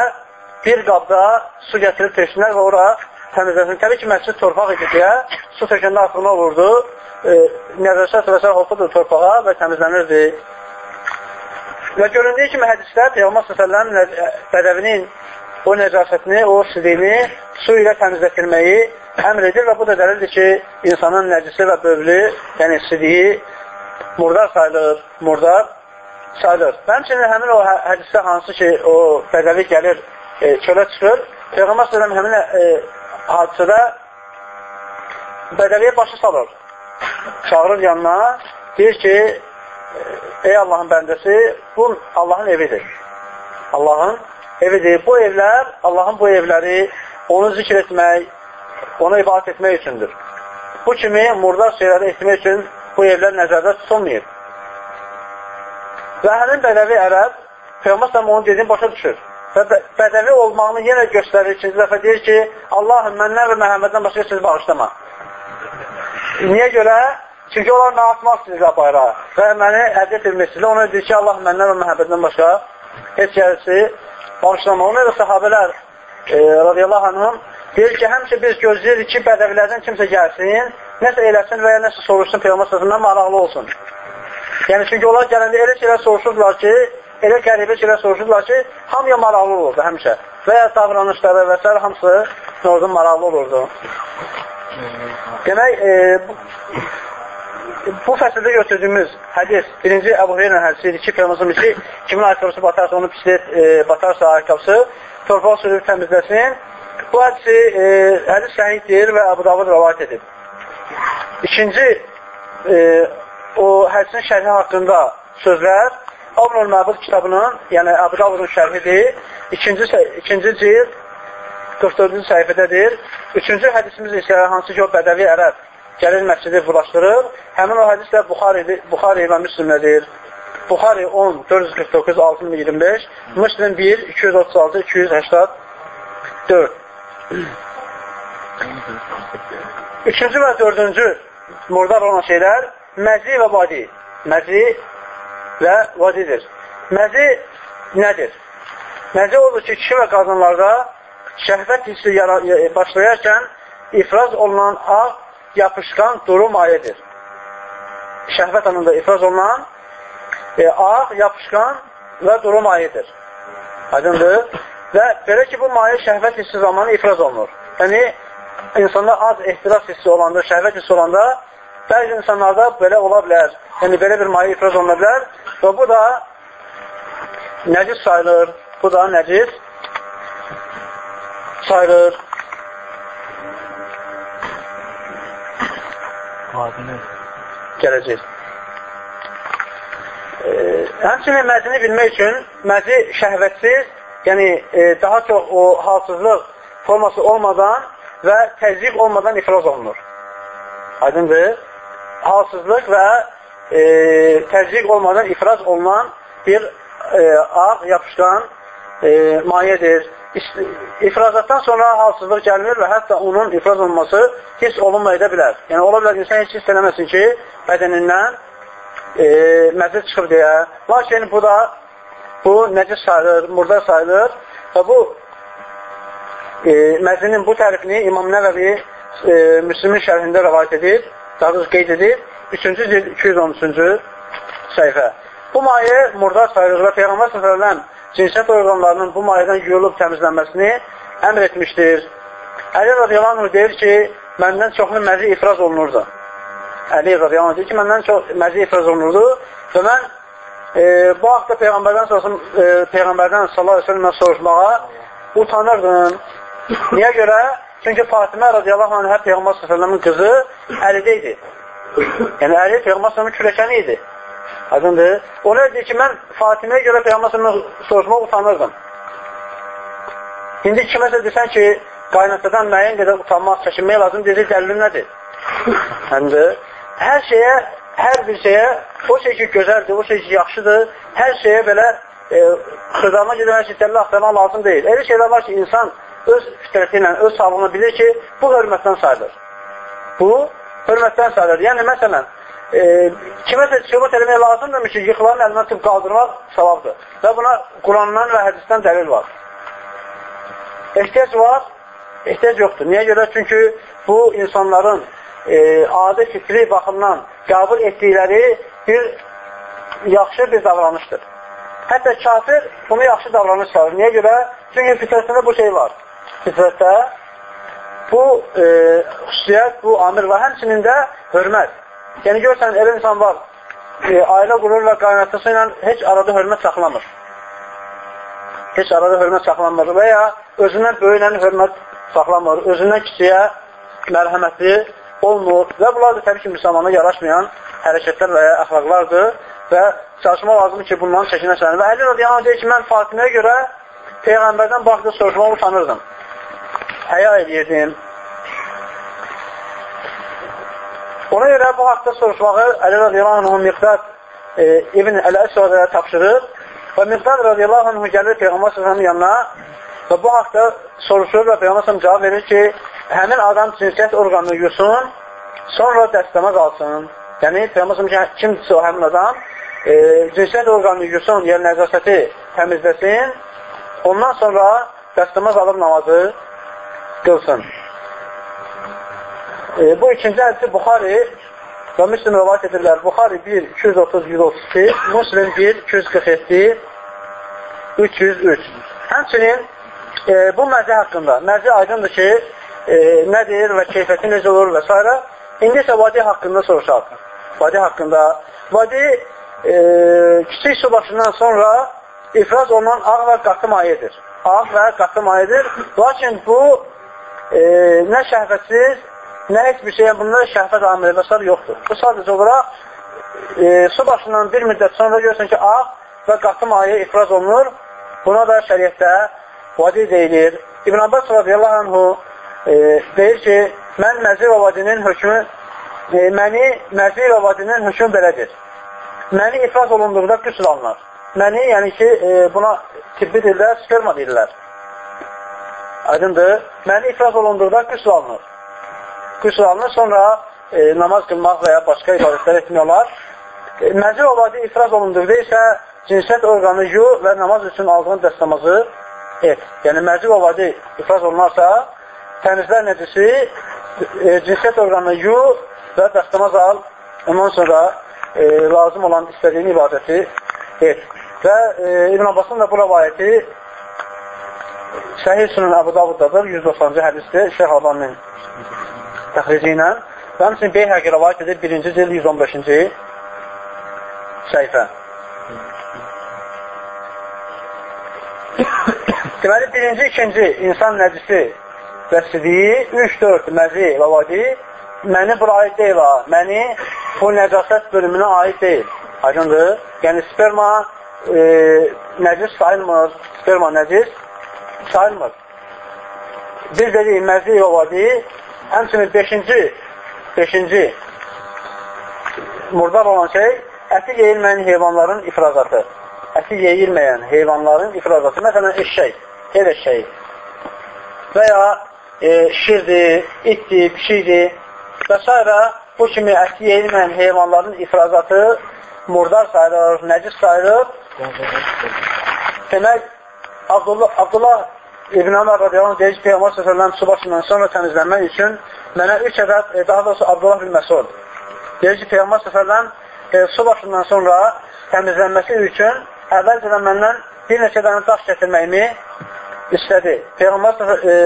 bir qabda su gətirib töksünlər və ora təmizləsin. Təbii ki, məscid torpaq idi deyə su tökəndə axırma vurdu. E, nəzərşət və s. hopudur torpağa və təmizlənirdi. Və göründüyü kimi hədisdə Peyğəmbər s.ə.v bədəvinin o nəcasətini, o sidini su ilə təmizlətilməyi əmr edir və bu da dəlildir ki, insanın nəcisi və bövlü, yəni sidiyi murdar sayılır, murdar sayılır. Həmçinin həmin o hə, hədisdə hansı ki, o bədəvi gəlir e, çölə çıxır. Peyğəmbər s.ə.v həmin e, hadisədə bədəviyə başı salır. Çağırır yanına, deyir ki, ey Allahın bəndəsi, bu Allahın evidir. Allahın evidir. Bu evlər, Allahın bu evləri onu zikr etmək, ona ibadət etmək üçündür. Bu kimi murdar şeyləri etmək üçün bu evlər nəzərdə tutulmayıb. Və həmin bədəvi ərəb, Peyğəmbər onu dediyini başa düşür və bədəvi olmağını yenə göstərir. İkinci dəfə deyir ki, Allahım məndən və Məhəmməddən başqa siz bağışlama. Niyə görə? Çünki onlar mənə atmaq istəyirlər bayrağa və məni əziyyət istəyirlər. Ona deyir ki, Allah məndən və Məhəmməddən başqa heç gəlisi bağışlama. Ona da sahabələr e, radiyallahu anhum deyir ki, həmişə biz gözləyirik ki, bədəvilərdən kimsə gəlsin, nəsə eləsin və ya nəsə soruşsun Peyğəmbər sözündən maraqlı olsun. Yəni, çünki onlar gələndə elə şeylər soruşurdular ki, elə qəribə şeylər soruşurlar ki, hamıya maraqlı olurdu həmişə. Və ya davranışları və s. hamısı orada maraqlı olurdu. Demək, e, bu fəsildə götürdüyümüz hədis, birinci Əbu Hüreyrə hədisi idi ki, Peyğəmbər ki, kimin ayaqqabısı batarsa, onu pislik e, batarsa ayaqqabısı, torpaq sürüb təmizləsin. Bu hədisi e, hədis səhiddir və Əbu Davud rəvayət edib. İkinci, e, o hədisin şərhi haqqında sözlər Amrul Məbud kitabının, yəni Əbu Davudun şərhidir. İkinci, ikinci cild 44-cü səhifədədir. Üçüncü hədisimiz isə hansı ki o bədəvi ərəb gəlir məscidi bulaşdırır. Həmin o hədis də Buxari, Buxari və Müslimlədir. Buxari 10, 449, 6025, Müslim 1, 236, 284. Üçüncü və dördüncü murdar olan şeylər məzi və vadi. Məzi və vadidir. Məzi nədir? Məzi odur ki, kişi və qadınlarda şəhvət hissi başlayarkən ifraz olunan ağ yapışqan duru mayedir. Şəhvət anında ifraz olunan e, ağ, yapışqan və duru mayedir. Aydındır. Və belə ki, bu maye şəhvət hissi zamanı ifraz olunur. Yəni, insanda az ehtiras hissi olanda, şəhvət hissi olanda, bəzi insanlarda belə ola bilər. Yəni, belə bir maye ifraz oluna bilər və bu da nəcis sayılır. Bu da nəcis sayılır. Vadini. Gələcək. E, həmçinin məzini bilmək üçün məzi şəhvətsiz, yəni e, daha çox o halsızlıq forması olmadan və təzyiq olmadan ifraz olunur. Aydındır? Halsızlıq və e, təzyiq olmadan ifraz olunan bir e, ağ, yapışqan e, mayedir ifrazatdan sonra halsızlıq gəlmir və hətta onun ifraz olunması hiss olunmaya da bilər. Yəni, ola bilər insan heç hiss eləməsin ki, bədənindən e, məzir çıxır deyə. Lakin bu da bu nəcis sayılır, murda sayılır və bu e, məzinin bu tərifini İmam Nəvəvi e, Müslümin şərhində rəvayət edib, daha doğrusu qeyd edib, 3-cü 213-cü səhifə. Bu maye murda sayılır və Peyğəmbər s.ə.v cinsiyyət orqanlarının bu mayədən yuyulub təmizlənməsini əmr etmişdir. Əli radiyallahu deyir ki, məndən çoxlu məzi ifraz olunurdu. Əli radiyallahu deyir ki, məndən çox məzi ifraz olunurdu və mən e, bu haqda Peyğəmbərdən e, Peyğəmbərdən sallallahu və səlləm soruşmağa utanırdım. Niyə görə? Çünki Fatimə radiyallahu anhə Peyğəmbər sallallahu qızı Əlidə idi. Yəni Əli Peyğəmbər sallallahu kürəkəni idi. Aydındır. Ona deyir ki, mən Fatiməyə görə Peyğəmbər soruşmaq utanırdım. İndi kiməsə desən ki, qaynatadan müəyyən qədər utanmaq, çəkinmək lazım, deyir, dəlilin nədir? Həmdir. Hər şeyə, hər bir şeyə, o şey ki, gözəldir, o şey ki, yaxşıdır, hər şeyə belə e, xırdama gedən hər şey dəlil axtarmaq lazım deyil. Elə şeylər var ki, insan öz fitrəti ilə, öz sağlığını bilir ki, bu hörmətdən sayılır. Bu, hörmətdən sayılır. Yəni, məsələn, e, kiməsə söhbət eləmək lazımdırmı ki, yıxılanın əlindən tutub qaldırmaq savabdır. Və buna Qurandan və hədisdən dəlil var. Ehtiyac var, ehtiyac yoxdur. Niyə görə? Çünki bu insanların e, adi fitri baxımdan qəbul etdikləri bir yaxşı bir davranışdır. Hətta kafir bunu yaxşı davranış sayır. Niyə görə? Çünki fitrətində bu şey var. Fitrətdə bu e, xüsusiyyət, bu amir və həmçinin də hörmət. Yəni görsən, elə insan var, e, ailə qurur və qaynatası ilə heç arada hörmət saxlamır. Heç arada hörmət saxlamır və ya özündən böyüylə hörmət saxlamır, özündən kiçiyə mərhəmətli olmur və bunlar da təbii ki, müsəlmana yaraşmayan hərəkətlər və ya əxlaqlardır və çalışma lazımdır ki, bundan çəkinəsən. Və Əli radiyana deyir ki, mən Fatiməyə görə Peyğəmbərdən baxdı soruşmağı utanırdım. Həya edirdim. Ona görə bu haqda soruşmağı Əli radiyallahu anhu Miqdad e, İbn Əl-Əsvədə tapşırır və Miqdad radiyallahu anhu gəlir Peyğəmbər s.ə.v yanına və bu haqda soruşur və Peyğəmbər s.ə.v cavab verir ki, həmin adam cinsiyyət orqanını yusun, sonra dəstəmə qalsın. Yəni, Peyğəmbər s.ə.v kimdirsə o həmin adam, e, cinsiyyət orqanını yusun, yəni nəzasəti təmizləsin, ondan sonra dəstəmə qalıb namazı qılsın. E, bu ikinci hədisi Buxari və Müslim rəvayət edirlər. Buxari 1, 230-132, Müslim 1, 247, 303. Həmçinin e, bu məzi haqqında, məzi aydındır ki, e, nədir və keyfiyyəti necə olur və s. İndi isə vadi haqqında soruşaq. vadi haqqında. Vadi e, kiçik su başından sonra ifraz olunan ağ və qatı mayedir. Ağ və qatı mayedir. Lakin bu e, nə şəhvətsiz, nə heç bir şeyə bunlar şəhvət amili və s. yoxdur. Bu sadəcə olaraq e, su başından bir müddət sonra görürsən ki, ağ və qatı maye ifraz olunur. Buna da şəriətdə vadi deyilir. İbn Abbas radiyallahu anhu e, deyir ki, mən məzi və vadinin hökmü, e, məni məzi və vadinin hökmü belədir. Məni ifraz olunduqda qüsl alınır. Məni, yəni ki, e, buna tibbi dildə sperma deyirlər. Aydındır. Məni ifraz olunduqda qüsl alınır. Qüsl alınır, sonra e, namaz qılmaq və ya başqa ibadətlər etmək olar. E, məzi və vadi ifraz olunduqda isə cinsiyyət orqanı yu və namaz üçün aldığın dəstəmazı et. Yəni, və vadi ifraz olunarsa, təmizlər necəsi, e, cinsiyyət orqanı yu və dəstəmaz al, ondan sonra e, lazım olan istədiyin ibadəti et. Və e, İbn Abbasın da bu rəvayəti Səhih Sunan Əbu Davuddadır, 190-cı hədisdir, Şeyh Albanin təxrici ilə. Və həmçinin Beyhəqi rəvayət edir, 1-ci cil 115-ci səhifə. Deməli, birinci, ikinci insan nəcisi və sidiyi, 3-4 məzi və vadi məni bura aid deyil ha. Məni bu nəcasət bölümünə aid deyil. Aydındır. Yəni, sperma e, nəcis sayılmır. Sperma nəcis sayılmır. Biz dedik, məzi və vadi həmçinin 5-ci 5-ci murdar olan şey əti yeyilməyən heyvanların ifrazatı. Əti yeyilməyən heyvanların ifrazatı. Məsələn, eşşək ev eşəyi və ya e, şirdir, itdir, pişikdir və s. bu kimi əti yeyilməyən heyvanların ifrazatı murdar sayılır, nəcis sayılır. Demək, Abdullah, Abdullah İbn Ömər radiyallahu deyir ki, Peyğəmbər s.ə.v su başından sonra təmizlənmək üçün mənə üç ədəd, e, daha doğrusu Abdullah bin Məsud deyir ki, Peyğəmbər s.ə.v e, su başından sonra təmizlənməsi üçün əvvəlcədən məndən bir neçə dənə daş gətirməyimi istədi. Peyğəmbər e,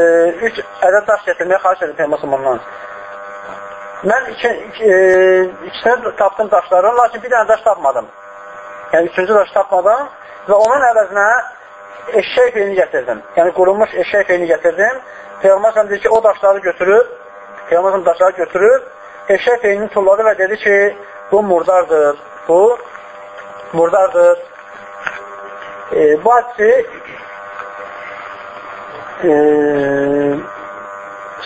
üç ədəd daş gətirməyə xahiş edir Peyğəmbər ondan. Mən iki, iki, e, ikisini tapdım daşları, lakin bir dənə daş tapmadım. Yəni, üçüncü daş tapmadım və onun əvəzinə eşək peyini gətirdim. Yəni, qurulmuş eşək peyini gətirdim. Peyğəmbər deyir ki, o daşları götürüb, Peyğəmbər daşları götürüb, eşək peyini tulladı və dedi ki, bu murdardır. Bu murdardır. E, bu hadisi e,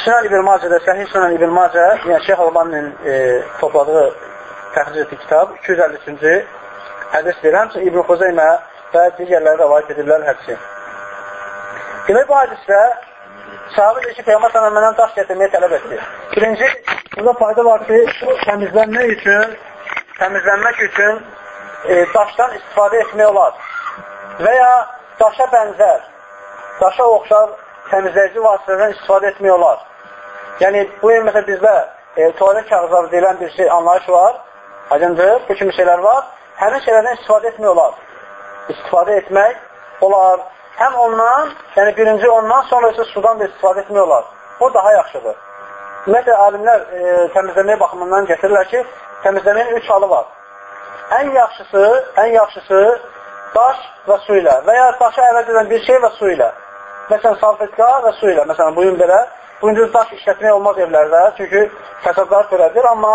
Sinan İbn Macədə, Səhih Sinan İbn Macə, yəni Şeyh Albaninin e, topladığı təxric etdiyi kitab 253-cü hədis deyirəm. İbn Xuzeymə və digərləri rəvayət edirlər hədisi. Demək, bu hədisdə sahabı deyir ki, Peyyamət sana məndən daş gətirməyə tələb etdi. Birinci, burada fayda var ki, təmizlənmək üçün, təmizlənmək üçün e, daşdan istifadə etmək olar. Və ya daşa bənzər, daşa oxşar təmizləyici vasitədən istifadə etmək olar. Yəni, bu gün məsələn bizdə e, tualet kağızları deyilən bir şey anlayış var, aydındır, bu kimi şeylər var. Həmin şeylərdən istifadə etmək olar. İstifadə etmək olar. Həm ondan, yəni birinci ondan, sonra isə sudan da istifadə etmək olar. Bu daha yaxşıdır. Ümumiyyətlə, alimlər e, təmizləməyə baxımından gətirirlər ki, təmizləməyin üç halı var. Ən yaxşısı, ən yaxşısı daş və su ilə və ya daşı əvəz edən bir şey və su ilə. Məsələn, salfetka və su ilə. Məsələn, bugün belə, bugün düz daş işlətmək olmaz evlərdə, çünki fəsadlar törədir, amma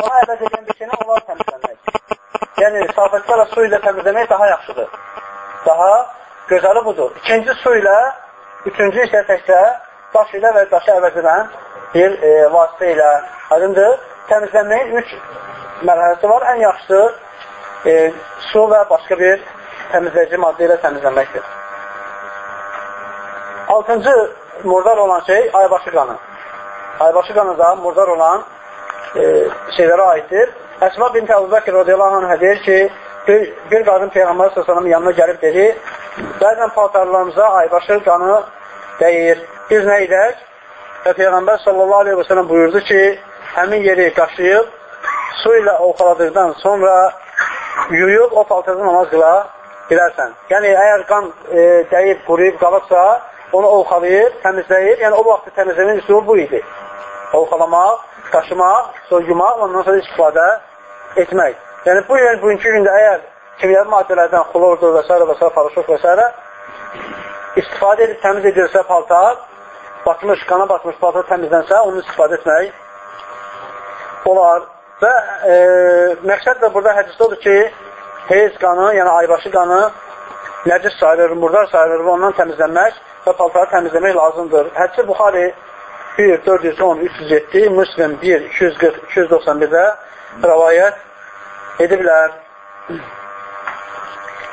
ona əvəz edən bir şeyini onlar təmizləmək. Yəni, və su ilə təmizləmək daha yaxşıdır. Daha gözəli budur. İkinci su ilə, üçüncü isə təkcə daş ilə və daşı əvəz edən bir e, vasitə ilə. Aydındır, təmizləməyin üç mərhələsi var. Ən yaxşısı e, su və başqa bir təmizləyici maddə ilə təmizləməkdir. Altıncı murdar olan şey aybaşı qanı. Aybaşı qanı da murdar olan e, şeylərə aiddir. Əsma bin Əbubəkir radiyallahu anh deyir ki, bir, bir qadın Peyğəmbər s.ə.v yanına gəlib dedi, bəzən paltarlarımıza aybaşı qanı deyir. Biz nə edək? Və Peyğəmbər sallallahu aleyhi və sələm buyurdu ki, həmin yeri qaşıyıb, su ilə ovxaladıqdan sonra yuyub o paltarda namaz qıla bilərsən. Yəni, əgər qan e, dəyib, quruyub qalıbsa, onu ovxalayır, təmizləyir. Yəni, o vaxtı təmizləmənin üsulu bu idi. Ovxalamaq, daşımaq, soyumaq, ondan sonra istifadə etmək. Yəni, bu gün, bugünkü gündə əgər kimyəvi maddələrdən xlordur və s. və s. paraşok və s. istifadə edib təmiz edilsə paltar, batmış, qana batmış paltar təmizlənsə, onu istifadə etmək olar. Və e, məqsəd də burada hədisdə odur ki, heyz qanı, yəni aybaşı qanı nəcis sayılır, murdar sayılır və ondan təmizlənmək və paltarı təmizləmək lazımdır. Hədisi Buxari 1, 410, 307, Müslim 1, 240, 291-də rəvayət ediblər.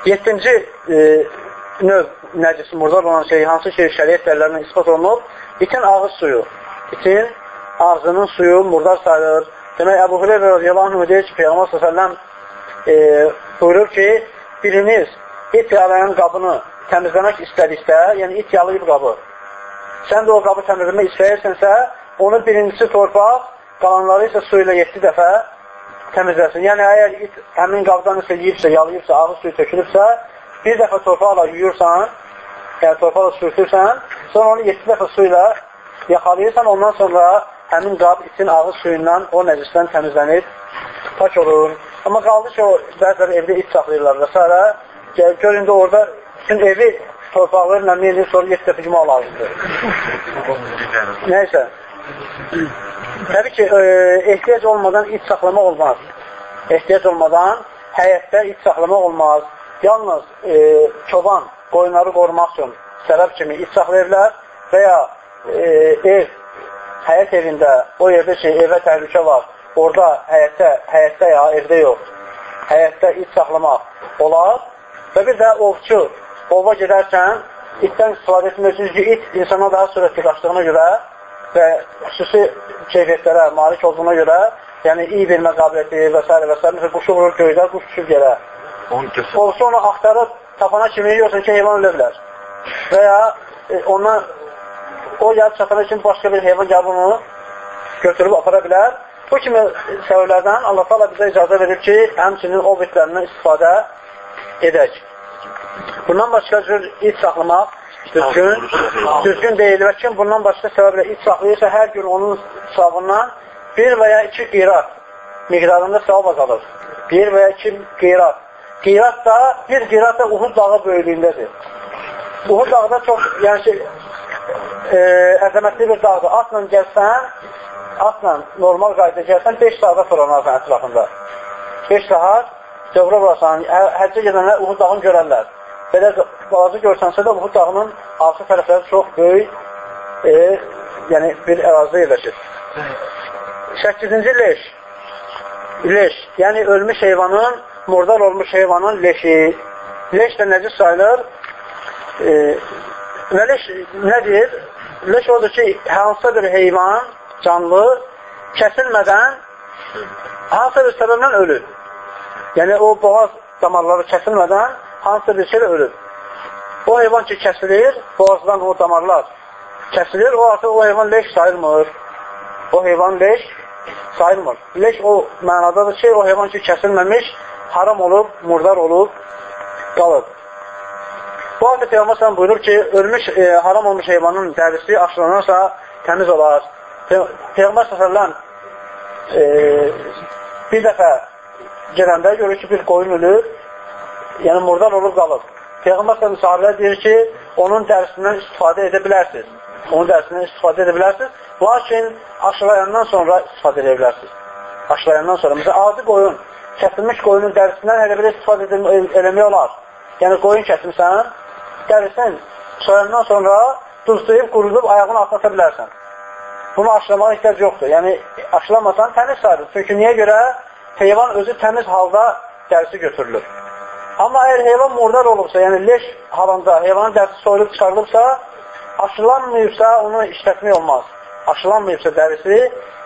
Yeddinci e, növ nəcis murdar olan şey, hansı şey şəriyyət dəllərindən ispat olunub? İtin ağız suyu. İtin ağzının suyu murdar sayılır. Demək, Əbu Hüreyrə radiyallahu anh deyir ki, Peyğəmbər s.ə.v e, buyurur ki, biriniz it yalayan qabını təmizləmək istədikdə, yəni it yalayıb qabı, sən də o qabı təmizləmək istəyirsənsə, onu birincisi torpaq, qalanları isə su ilə 7 dəfə təmizləsin. Yəni, əgər it həmin qabdan isə yiyibsə, yalayıbsa, ağız suyu tökülübsə, bir dəfə torpaqla yuyursan, yəni torpaqla sürtürsən, sonra onu 7 dəfə su ilə yaxalayırsan, ondan sonra həmin qab itin ağız suyundan o nəcisdən təmizlənib, pak olur. Amma qaldı ki, o bəzilər evdə it saxlayırlar və s. Görün də orada bütün evi torpaqlarla meyli sonra 7 dəfə yumaq lazımdır. Nəysə. Təbii ki, e, ehtiyac olmadan it saxlamaq olmaz. Ehtiyac olmadan həyətdə it saxlamaq olmaz. Yalnız e, çoban qoyunları qorumaq üçün səbəb kimi it saxlayırlar və ya e, ev həyət evində, o yerdə ki, evə təhlükə var, orada həyətdə, həyətdə ya, evdə yox, həyətdə it saxlamaq olar və bir də ovçu, ova gedərkən itdən istifadə etmək üçün ki, it insana daha sürətli qaçdığına görə və xüsusi keyfiyyətlərə malik olduğuna görə, yəni iyi vermə qabiliyyəti və s. və s. Məsələn, quşu vurur göydə, quş düşür yerə. Ovçu onu axtarıb tapana kimi yoxsa ki, heyvan ölə bilər. Və ya e, ondan o gəlib çatana üçün başqa bir heyvan gəlib onu götürüb apara bilər. Bu kimi səbəblərdən Allah Taala bizə icazə verir ki, həmçinin o bitlərindən istifadə edək. Bundan başqa it saxlamaq düzgün, düzgün deyil və kim bundan başqa səbəblə it saxlayırsa, hər gün onun savundan bir və ya iki qirat miqdarında savab azalır. Bir və ya iki qirat. Qirat da, bir qirat da Uhud dağı böyüklüyündədir. Uhud dağı da çox, yəni ki, e, əzəmətli bir dağdır. Atla gəlsən, atla normal qayda gəlsən, 5 saata fırlanarsan ətrafında. 5 saat dövrə vurasan, hə, həccə gedənlər Uhud dağını görərlər. Belə balaca görsənsə də Uhud dağının arxa tərəfləri çox böyük, e, yəni bir ərazidə yerləşir. 8-ci leş. Leş, yəni ölmüş heyvanın, murdar olmuş heyvanın leşi. Leş də nəcis sayılır? E, və leş nədir? Leş odur ki, hansısa bir heyvan, canlı, kəsilmədən hansısa bir səbəblə ölür. Yəni, o boğaz damarları kəsilmədən hansısa bir şeylə ölür. O heyvan ki, kəsilir, boğazdan o damarlar kəsilir, o artıq o heyvan leş sayılmır. O heyvan leş sayılmır. Leş o mənadadır ki, o heyvan ki, kəsilməmiş, haram olub, murdar olub, qalıb. Bu halda Peyğəmbər buyurur ki, ölmüş, e, haram olmuş heyvanın dərisi aşılanarsa təmiz olar. Peyğəmbər s.ə.v e, bir dəfə gedəndə görür ki, bir qoyun ölür, yəni murdar olub qalıb. Peyğəmbər s.ə.v sahabələr deyir ki, onun dərisindən istifadə edə bilərsiniz. Onun dərisindən istifadə edə bilərsiniz. Lakin aşılayandan sonra istifadə edə bilərsiniz. Aşılayandan sonra. Məsələn, adi qoyun, kəsilmiş qoyunun dərisindən elə belə istifadə eləmək olar. Yəni, qoyun kəsilsən, dərisin soyandan sonra duzlayıb, qurudub ayağını atata bilərsən. Bunu aşılamağa ihtiyac yoxdur. Yəni, aşılamasan təmiz sayılır. Çünki niyə görə? Heyvan özü təmiz halda dərisi götürülür. Amma əgər heyvan murdar olubsa, yəni leş halında heyvanın dərisi soyulub çıxarılıbsa, aşılanmayıbsa onu işlətmək olmaz. Aşılanmayıbsa dərisi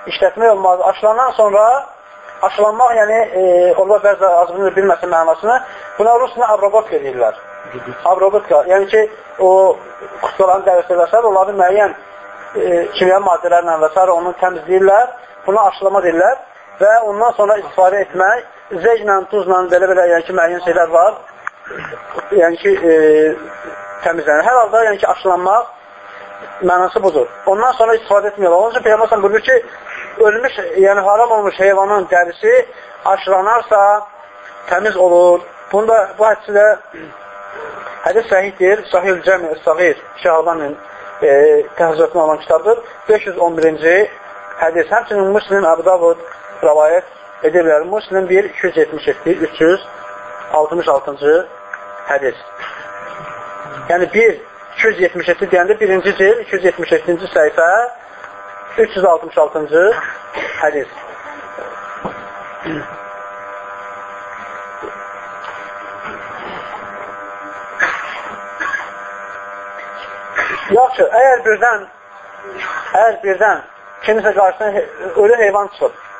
işlətmək olmaz. Aşılanan sonra aşılanmaq, yəni e, orada bəzi azbını bilməsin mənasını, buna rusla abrobotka deyirlər. Abrobotka, yəni ki, o qutuların dərisi və s. onları müəyyən e, kimya maddələrlə və s. onu təmizləyirlər, buna aşılama deyirlər və ondan sonra istifadə etmək, zeclə, tuzla, belə-belə, yəni ki, müəyyən şeylər var, yəni ki, e, təmizlənir. Hər halda, yəni ki, aşılanmaq mənası budur. Ondan sonra istifadə etmiyorlar. Onun üçün Peyğəmbər buyurur ki, ölmüş, yəni haram olmuş heyvanın dərisi aşılanarsa təmiz olur. Bunda bu hədisi də hədis səhihdir. Sahih Cəmi Sahir Şəhəbanin e, təhzirətini olan kitabdır. 511-ci hədis. Həmçinin Müslim Əbu Davud rəvayət edirlər. Müslim 1, 277, 366-cı hədis. Yəni 1, 277 deyəndə birinci cil, 277-ci səhifə, 366-cı hədis. Yaxşı, əgər birdən əgər birdən kimisə qarşısına ölü heyvan çıxıb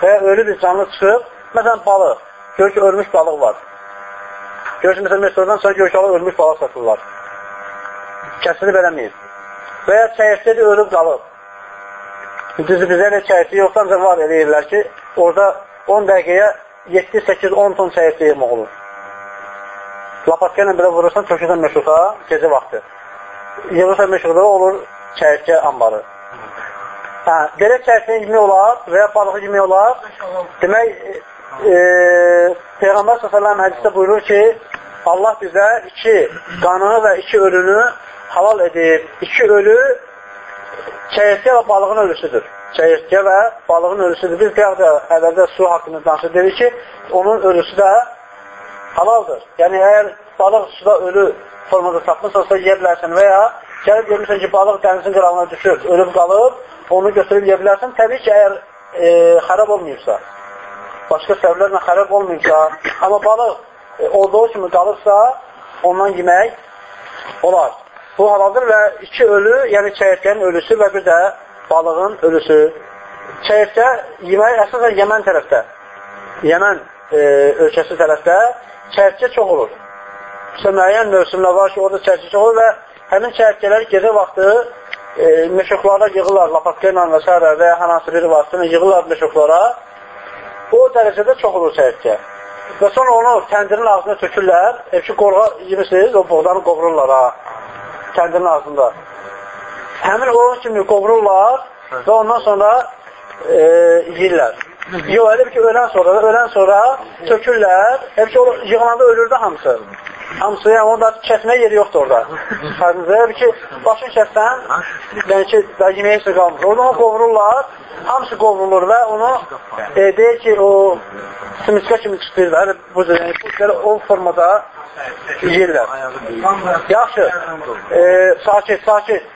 və ya ölü bir canlı çıxıb, məsələn, balıq, gör ki, ölmüş balıq var. Gör ki, məsələn, metrodan sonra gör ki, ölmüş balıq satırlar. Kəsilib eləməyib. Və ya çəyirtdə ölüb qalıb. Düzü bizə də çəyirtdə yoxdan da var eləyirlər ki, orada 10 dəqiqəyə 7, 8, 10 ton çəyirtdə yemək olur. Lapatka ilə belə vurursan, çökürsən meşuqa gecə vaxtı. Yığırsa meşğulda olur çəyirtkə ambarı. Hə, belə çəyirtkə yemək olar və ya balığı yemək olar. Demək, e, Peyğəmbər s.ə.v hədisdə buyurur ki, Allah bizə iki qanını və iki ölünü halal edib. İki ölü çəyirtkə və balığın ölüsüdür. Çəyirtkə və balığın ölüsüdür. Biz deyək də əvvəldə su haqqında danışır. Dedik ki, onun ölüsü də halaldır. Yəni, əgər balıq suda ölü formada tapmışsansa yeyə bilərsən və ya gəlib görmüşsən ki, balıq dənizin qırağına düşür, ölüb qalıb, onu götürüb yeyə bilərsən. Təbii ki, əgər e, xərab olmayıbsa, başqa səbəblərlə xərab olmayıbsa, amma balıq e, olduğu kimi qalıbsa, ondan yemək olar. Bu halaldır və iki ölü, yəni çəyirtkənin ölüsü və bir də balığın ölüsü. Çəyirtkə yemək əsasən Yəmən tərəfdə, Yəmən e, ölkəsi tərəfdə çəyirtkə çox olur. Müəyyən mövsümlər var ki, orada çərçi çox olur və həmin çərçilər gecə vaxtı e, meşoklara yığırlar, lapatka ilə və s. və hər hansı bir vasitə yığırlar meşoklara. O dərəcədə çox olur çərçə. Və sonra onu təndirin ağzına tökürlər. Hep ki, qorğa yemirsiniz, o buğdanı qovururlar ha, təndirin ağzında. Həmin o kimi qovururlar və ondan sonra e, yiyirlər. Yox, elə bir ki, ölən sonra, ölən sonra tökürlər. Hep ki, yığılanda ölürdü hamısı. Hamısı, yəni orada kəsmə yeri yoxdur orada. Fərqinizdə ki, başını kəssən, yəni ki, daha yeməyə isə qalmır. Orada onu qovururlar, hamısı qovrulur və onu e, deyir ki, o simiska kimi çıxdır da, bu yəni, o formada yeyirlər. Yaxşı, e, sakit, sakit.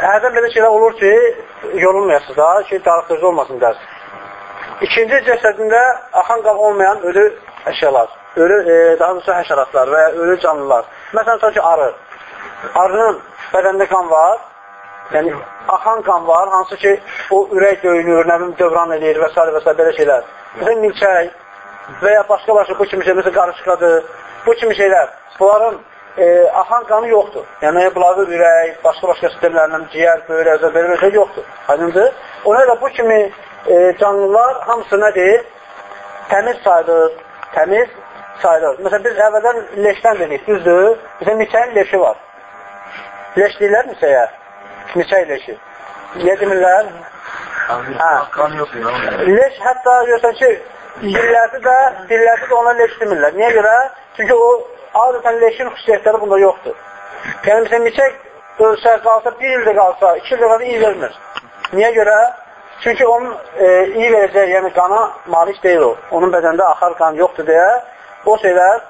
Hərdən belə şeylər olur ki, yorulmayasınız da, ki, darıxdırıcı olmasın dərs. İkinci cəsədində axan qan olmayan ölü əşyalar ölü, e, daha doğrusu həşəratlar və ölü canlılar. Məsələn, tutaq ki, arı. Arının bədəndə qan var, yəni axan qan var, hansı ki, o ürək döyünür, nə bilim, dövran edir və s. və s. belə şeylər. Məsələn, milçək və ya başqa-başqa bu kimi şeylər, məsələn, qarışqadır, bu kimi şeylər. Bunların e, axan qanı yoxdur. Yəni, bunların ürək, başqa-başqa sistemlərlə ciyər, böyrək, belə bir şey yoxdur. Aydındır. Ona görə bu kimi e, canlılar hamısı nədir? Təmiz sayılır, təmiz sayılır. Məsələn, biz əvvəldən leşdən dedik, düzdür? Məsələn, neçəyin leşi var. Leş deyirlər neçəyə? Neçəy leşi. Niyə demirlər? Hə. Leş hətta görsən ki, dillərdə də, dillərdə də ona leş demirlər. Niyə görə? Çünki o, adətən leşin xüsusiyyətləri bunda yoxdur. Yəni, məsələn, neçək ölsə, qalsa, bir ildə qalsa, iki ildə qalsa, iyi vermir. Niyə görə? Çünki onun e, iyi verəcək, yəni qana malik deyil o. Onun bədəndə axar qan yoxdur deyə o şeylər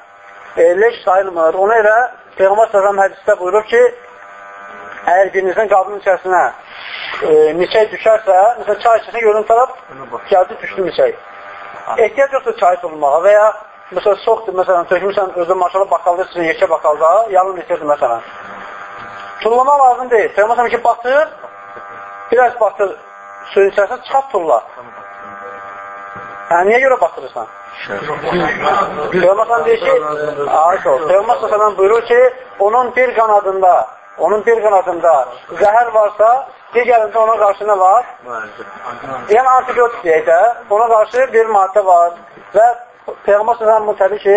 e, leş sayılmır. Ona görə Peyğəmbər səhəm hədisdə buyurur ki, əgər birinizin qadının içərisinə e, milçək düşərsə, məsələn, çay içəsinə görün tərəf, gəldi, düşdü milçək. Ehtiyac yoxdur çay tutulmağa və ya məsələn, soxdur, məsələn, tökmüsən özün maşallah bakalda, sizin yekə bakalda, yalın litrdir məsələn. Tullama lazım deyil. Peyğəmbər ki, batır, biraz batır suyun içərisinə, çıxart tulla. Hə, niyə görə batırırsan? Peyğəmbər deyir ki, ayət ol. Peyğəmbər sallallahu buyurur ki, onun bir qanadında, onun bir qanadında zəhər varsa, digərində ona qarşı nə var? Yəni antibiotik deyək də, ona qarşı bir maddə var və Peyğəmbər sallallahu təbii ki,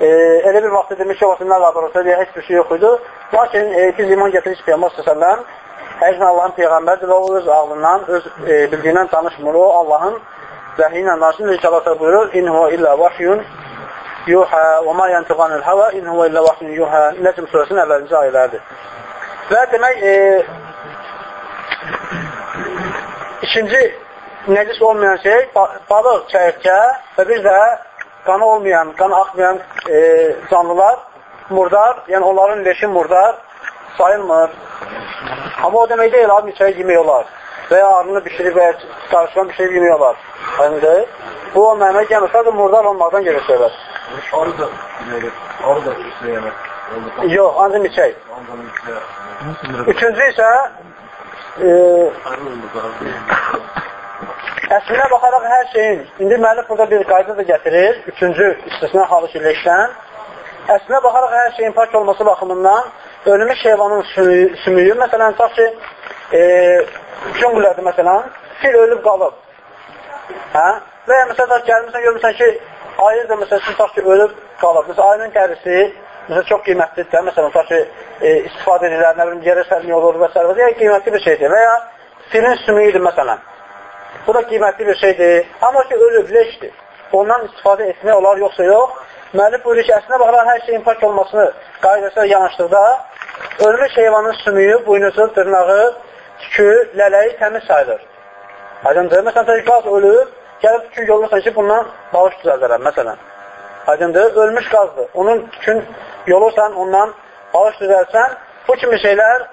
e, elə bir vaxtda demiş ki, o nə laboratoriya heç bir şey yox idi. Lakin e, biz iman getiririk Peyğəmbər sallallahu Həqiqətən Allahın Peyğəmbərdir və o öz ağlından, öz e, bildiyindən danışmır. O Allahın vəhiyi ilə danışır. Necə Allah buyurur, İn huva illə vahyun yuhə və ma yantiqanil hava in huva illə vahyun yuhə Nəcm surəsinin əvvəlinci ayələrdir. Və demək, e, ikinci nəcis olmayan şey, balıq, çəyirkə və bir də qanı olmayan, qanı axmayan e, canlılar murdar, yəni onların leşi murdar sayılmır. Amma o demək deyil, abi çay yemək olar və ya arını bişirib və qarışılan bir şey yemək olar. Aydındır. Bu o mənə gəlmir, sadəcə murdar olmaqdan gelir söhbət. Arı da arı da yemək. Yox, ancaq miçək. Üçüncü isə e, Əslinə baxaraq hər şeyin, indi müəllif burada bir qayda da gətirir, üçüncü istisna halı şirləşdən. Əslinə baxaraq hər şeyin pak olması baxımından ölmüş heyvanın sümüyü, sümüyü məsələn, tutaq ki, e, cüngülədir məsələn, fil ölüb qalıb. Hə? Və ya məsələn, gəlmirsən, görmürsən ki, ayı da məsələn, tutaq ki, ölüb qalıb. Məsələn, ayının dərisi Məsələn, çox qiymətlidir də, məsələn, tutaq ki, e, istifadə edirlər, nə bilim, yerə sərmiyə olur və s. və ya qiymətli bir şeydir. Və ya filin sümüyüdür, məsələn. Bu da qiymətli bir şeydir. Amma ki, ölüb, leşdir. Ondan istifadə etmək olar, yoxsa yox. Müəllif buyurur ki, əslində baxılan hər şeyin pak olmasını qaydasına yanaşdıqda ölmüş heyvanın sümüyü, buynuzu, dırnağı, tükü, lələyi təmiz sayılır. Aydındır. Məsələn, qaz ölüb, gəlib tükü yolursan ki, bundan bağış düzəldərəm, məsələn. Aydındır. Ölmüş qazdır. Onun tükün yolursan, ondan bağış düzəlsən, bu kimi şeylər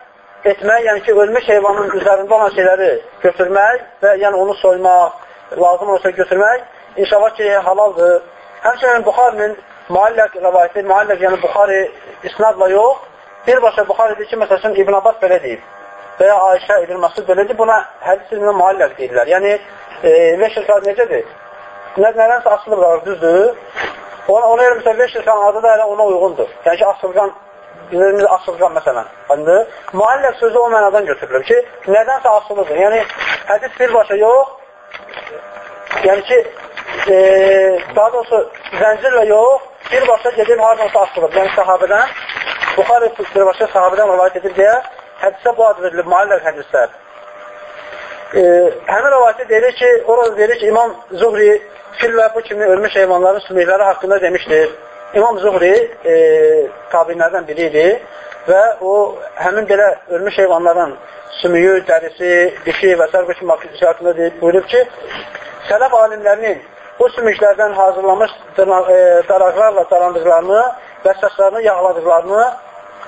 etmək, yəni ki, ölmüş heyvanın üzərində olan şeyləri götürmək və yəni onu soymaq, lazım olsa götürmək, inşallah ki, halaldır. Həmçinin Buxarinin müalləq rəvayəti, müalləq yəni Buxari isnadla yox, birbaşa Buxaridir ki, məsələn, İbn Abbas belə deyib və ya Ayşə İbn Məsud belə deyib, buna hədis ilmində müalləq deyirlər. Yəni, e, veşirkar necədir? Nə, nədənsə asılıb qalır, düzdür? Ona, ona görə məsələn, veşirkan adı da ona uyğundur. Yəni ki, asılqan Bizimiz asılqan məsələn. Anladın? Müalləq sözü o mənadan götürülür ki, nədənsə asılıdır. Yəni, hədis birbaşa yox, yəni ki, e, daha doğrusu zəncirlə yox, birbaşa gedib haradansa asılıb. Yəni, sahabədən, Buxarı birbaşa sahabədən rəvayət edib deyə, hədisə bu ad verilib, müalləq hədislər. E, həmin rəvayətdə deyilir ki, orada deyilir ki, İmam Zuhri fil və bu kimi ölmüş heyvanların sümükləri haqqında demişdir. İmam Zuhri e, tabinlərdən biri idi və o həmin belə ölmüş heyvanların sümüyü, dərisi, dişi və s. bu kimi haqqında deyib, buyurub ki, sələf alimlərinin bu sümüklərdən hazırlamış e, daraqlarla darandıqlarını və saçlarını yağladıqlarını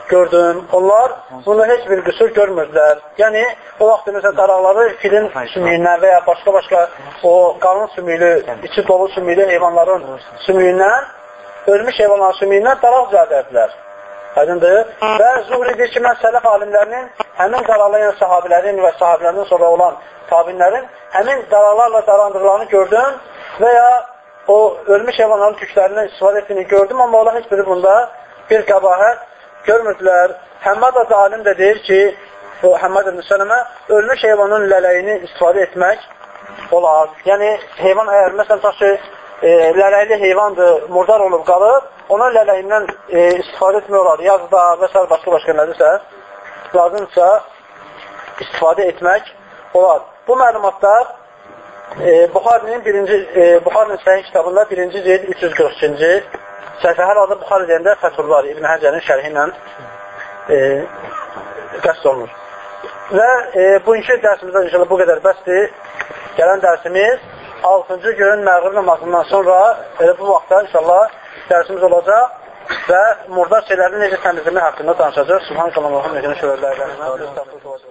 gördüm. Onlar bunda heç bir qüsur görmürdülər. Yəni, o vaxt məsələn, daraqları filin sümüyündən və ya başqa-başqa o qalın sümüylü, içi dolu sümüylü heyvanların sümüyündən ölmüş heyvanların sümüyündən daraq düzəldərdilər. Aydındır. Və Zuhri deyir ki, mən sələf alimlərinin həmin daralayan sahabilərin və sahabilərdən sonra olan tabinlərin həmin daralarla darandıqlarını gördüm və ya o ölmüş heyvanların tüklərindən istifadə etdiyini gördüm, amma onlar heç biri bunda bir qəbahət görmürdülər. Həmmad adı alim də deyir ki, o Həmmad ibn Sələmə ölmüş heyvanın lələyini istifadə etmək olar. Yəni, heyvan əgər, məsələn, taşı e, lələkli heyvandır, murdar olub qalıb, onun lələyindən e, istifadə etmək olar. Yazda və s. başqa-başqa nədirsə, lazımsa istifadə etmək olar. Bu məlumatlar e, Buxarinin birinci, e, Buxarinin səhih kitabında birinci cild 343-cü səhifə hər adı Buxar edəndə Fəthullah İbn Həcərin şərhi ilə e, qəsd olunur. Və e, bugünkü dərsimizdə inşallah bu qədər bəsdir. Gələn dərsimiz 6-cı gün məğrib namazından sonra elə bu vaxtda inşallah dərsimiz olacaq və murdar şeylərini necə təmizləmək haqqında danışacaq. Subhanallah, Allah'ın necə şöhrətlərdən.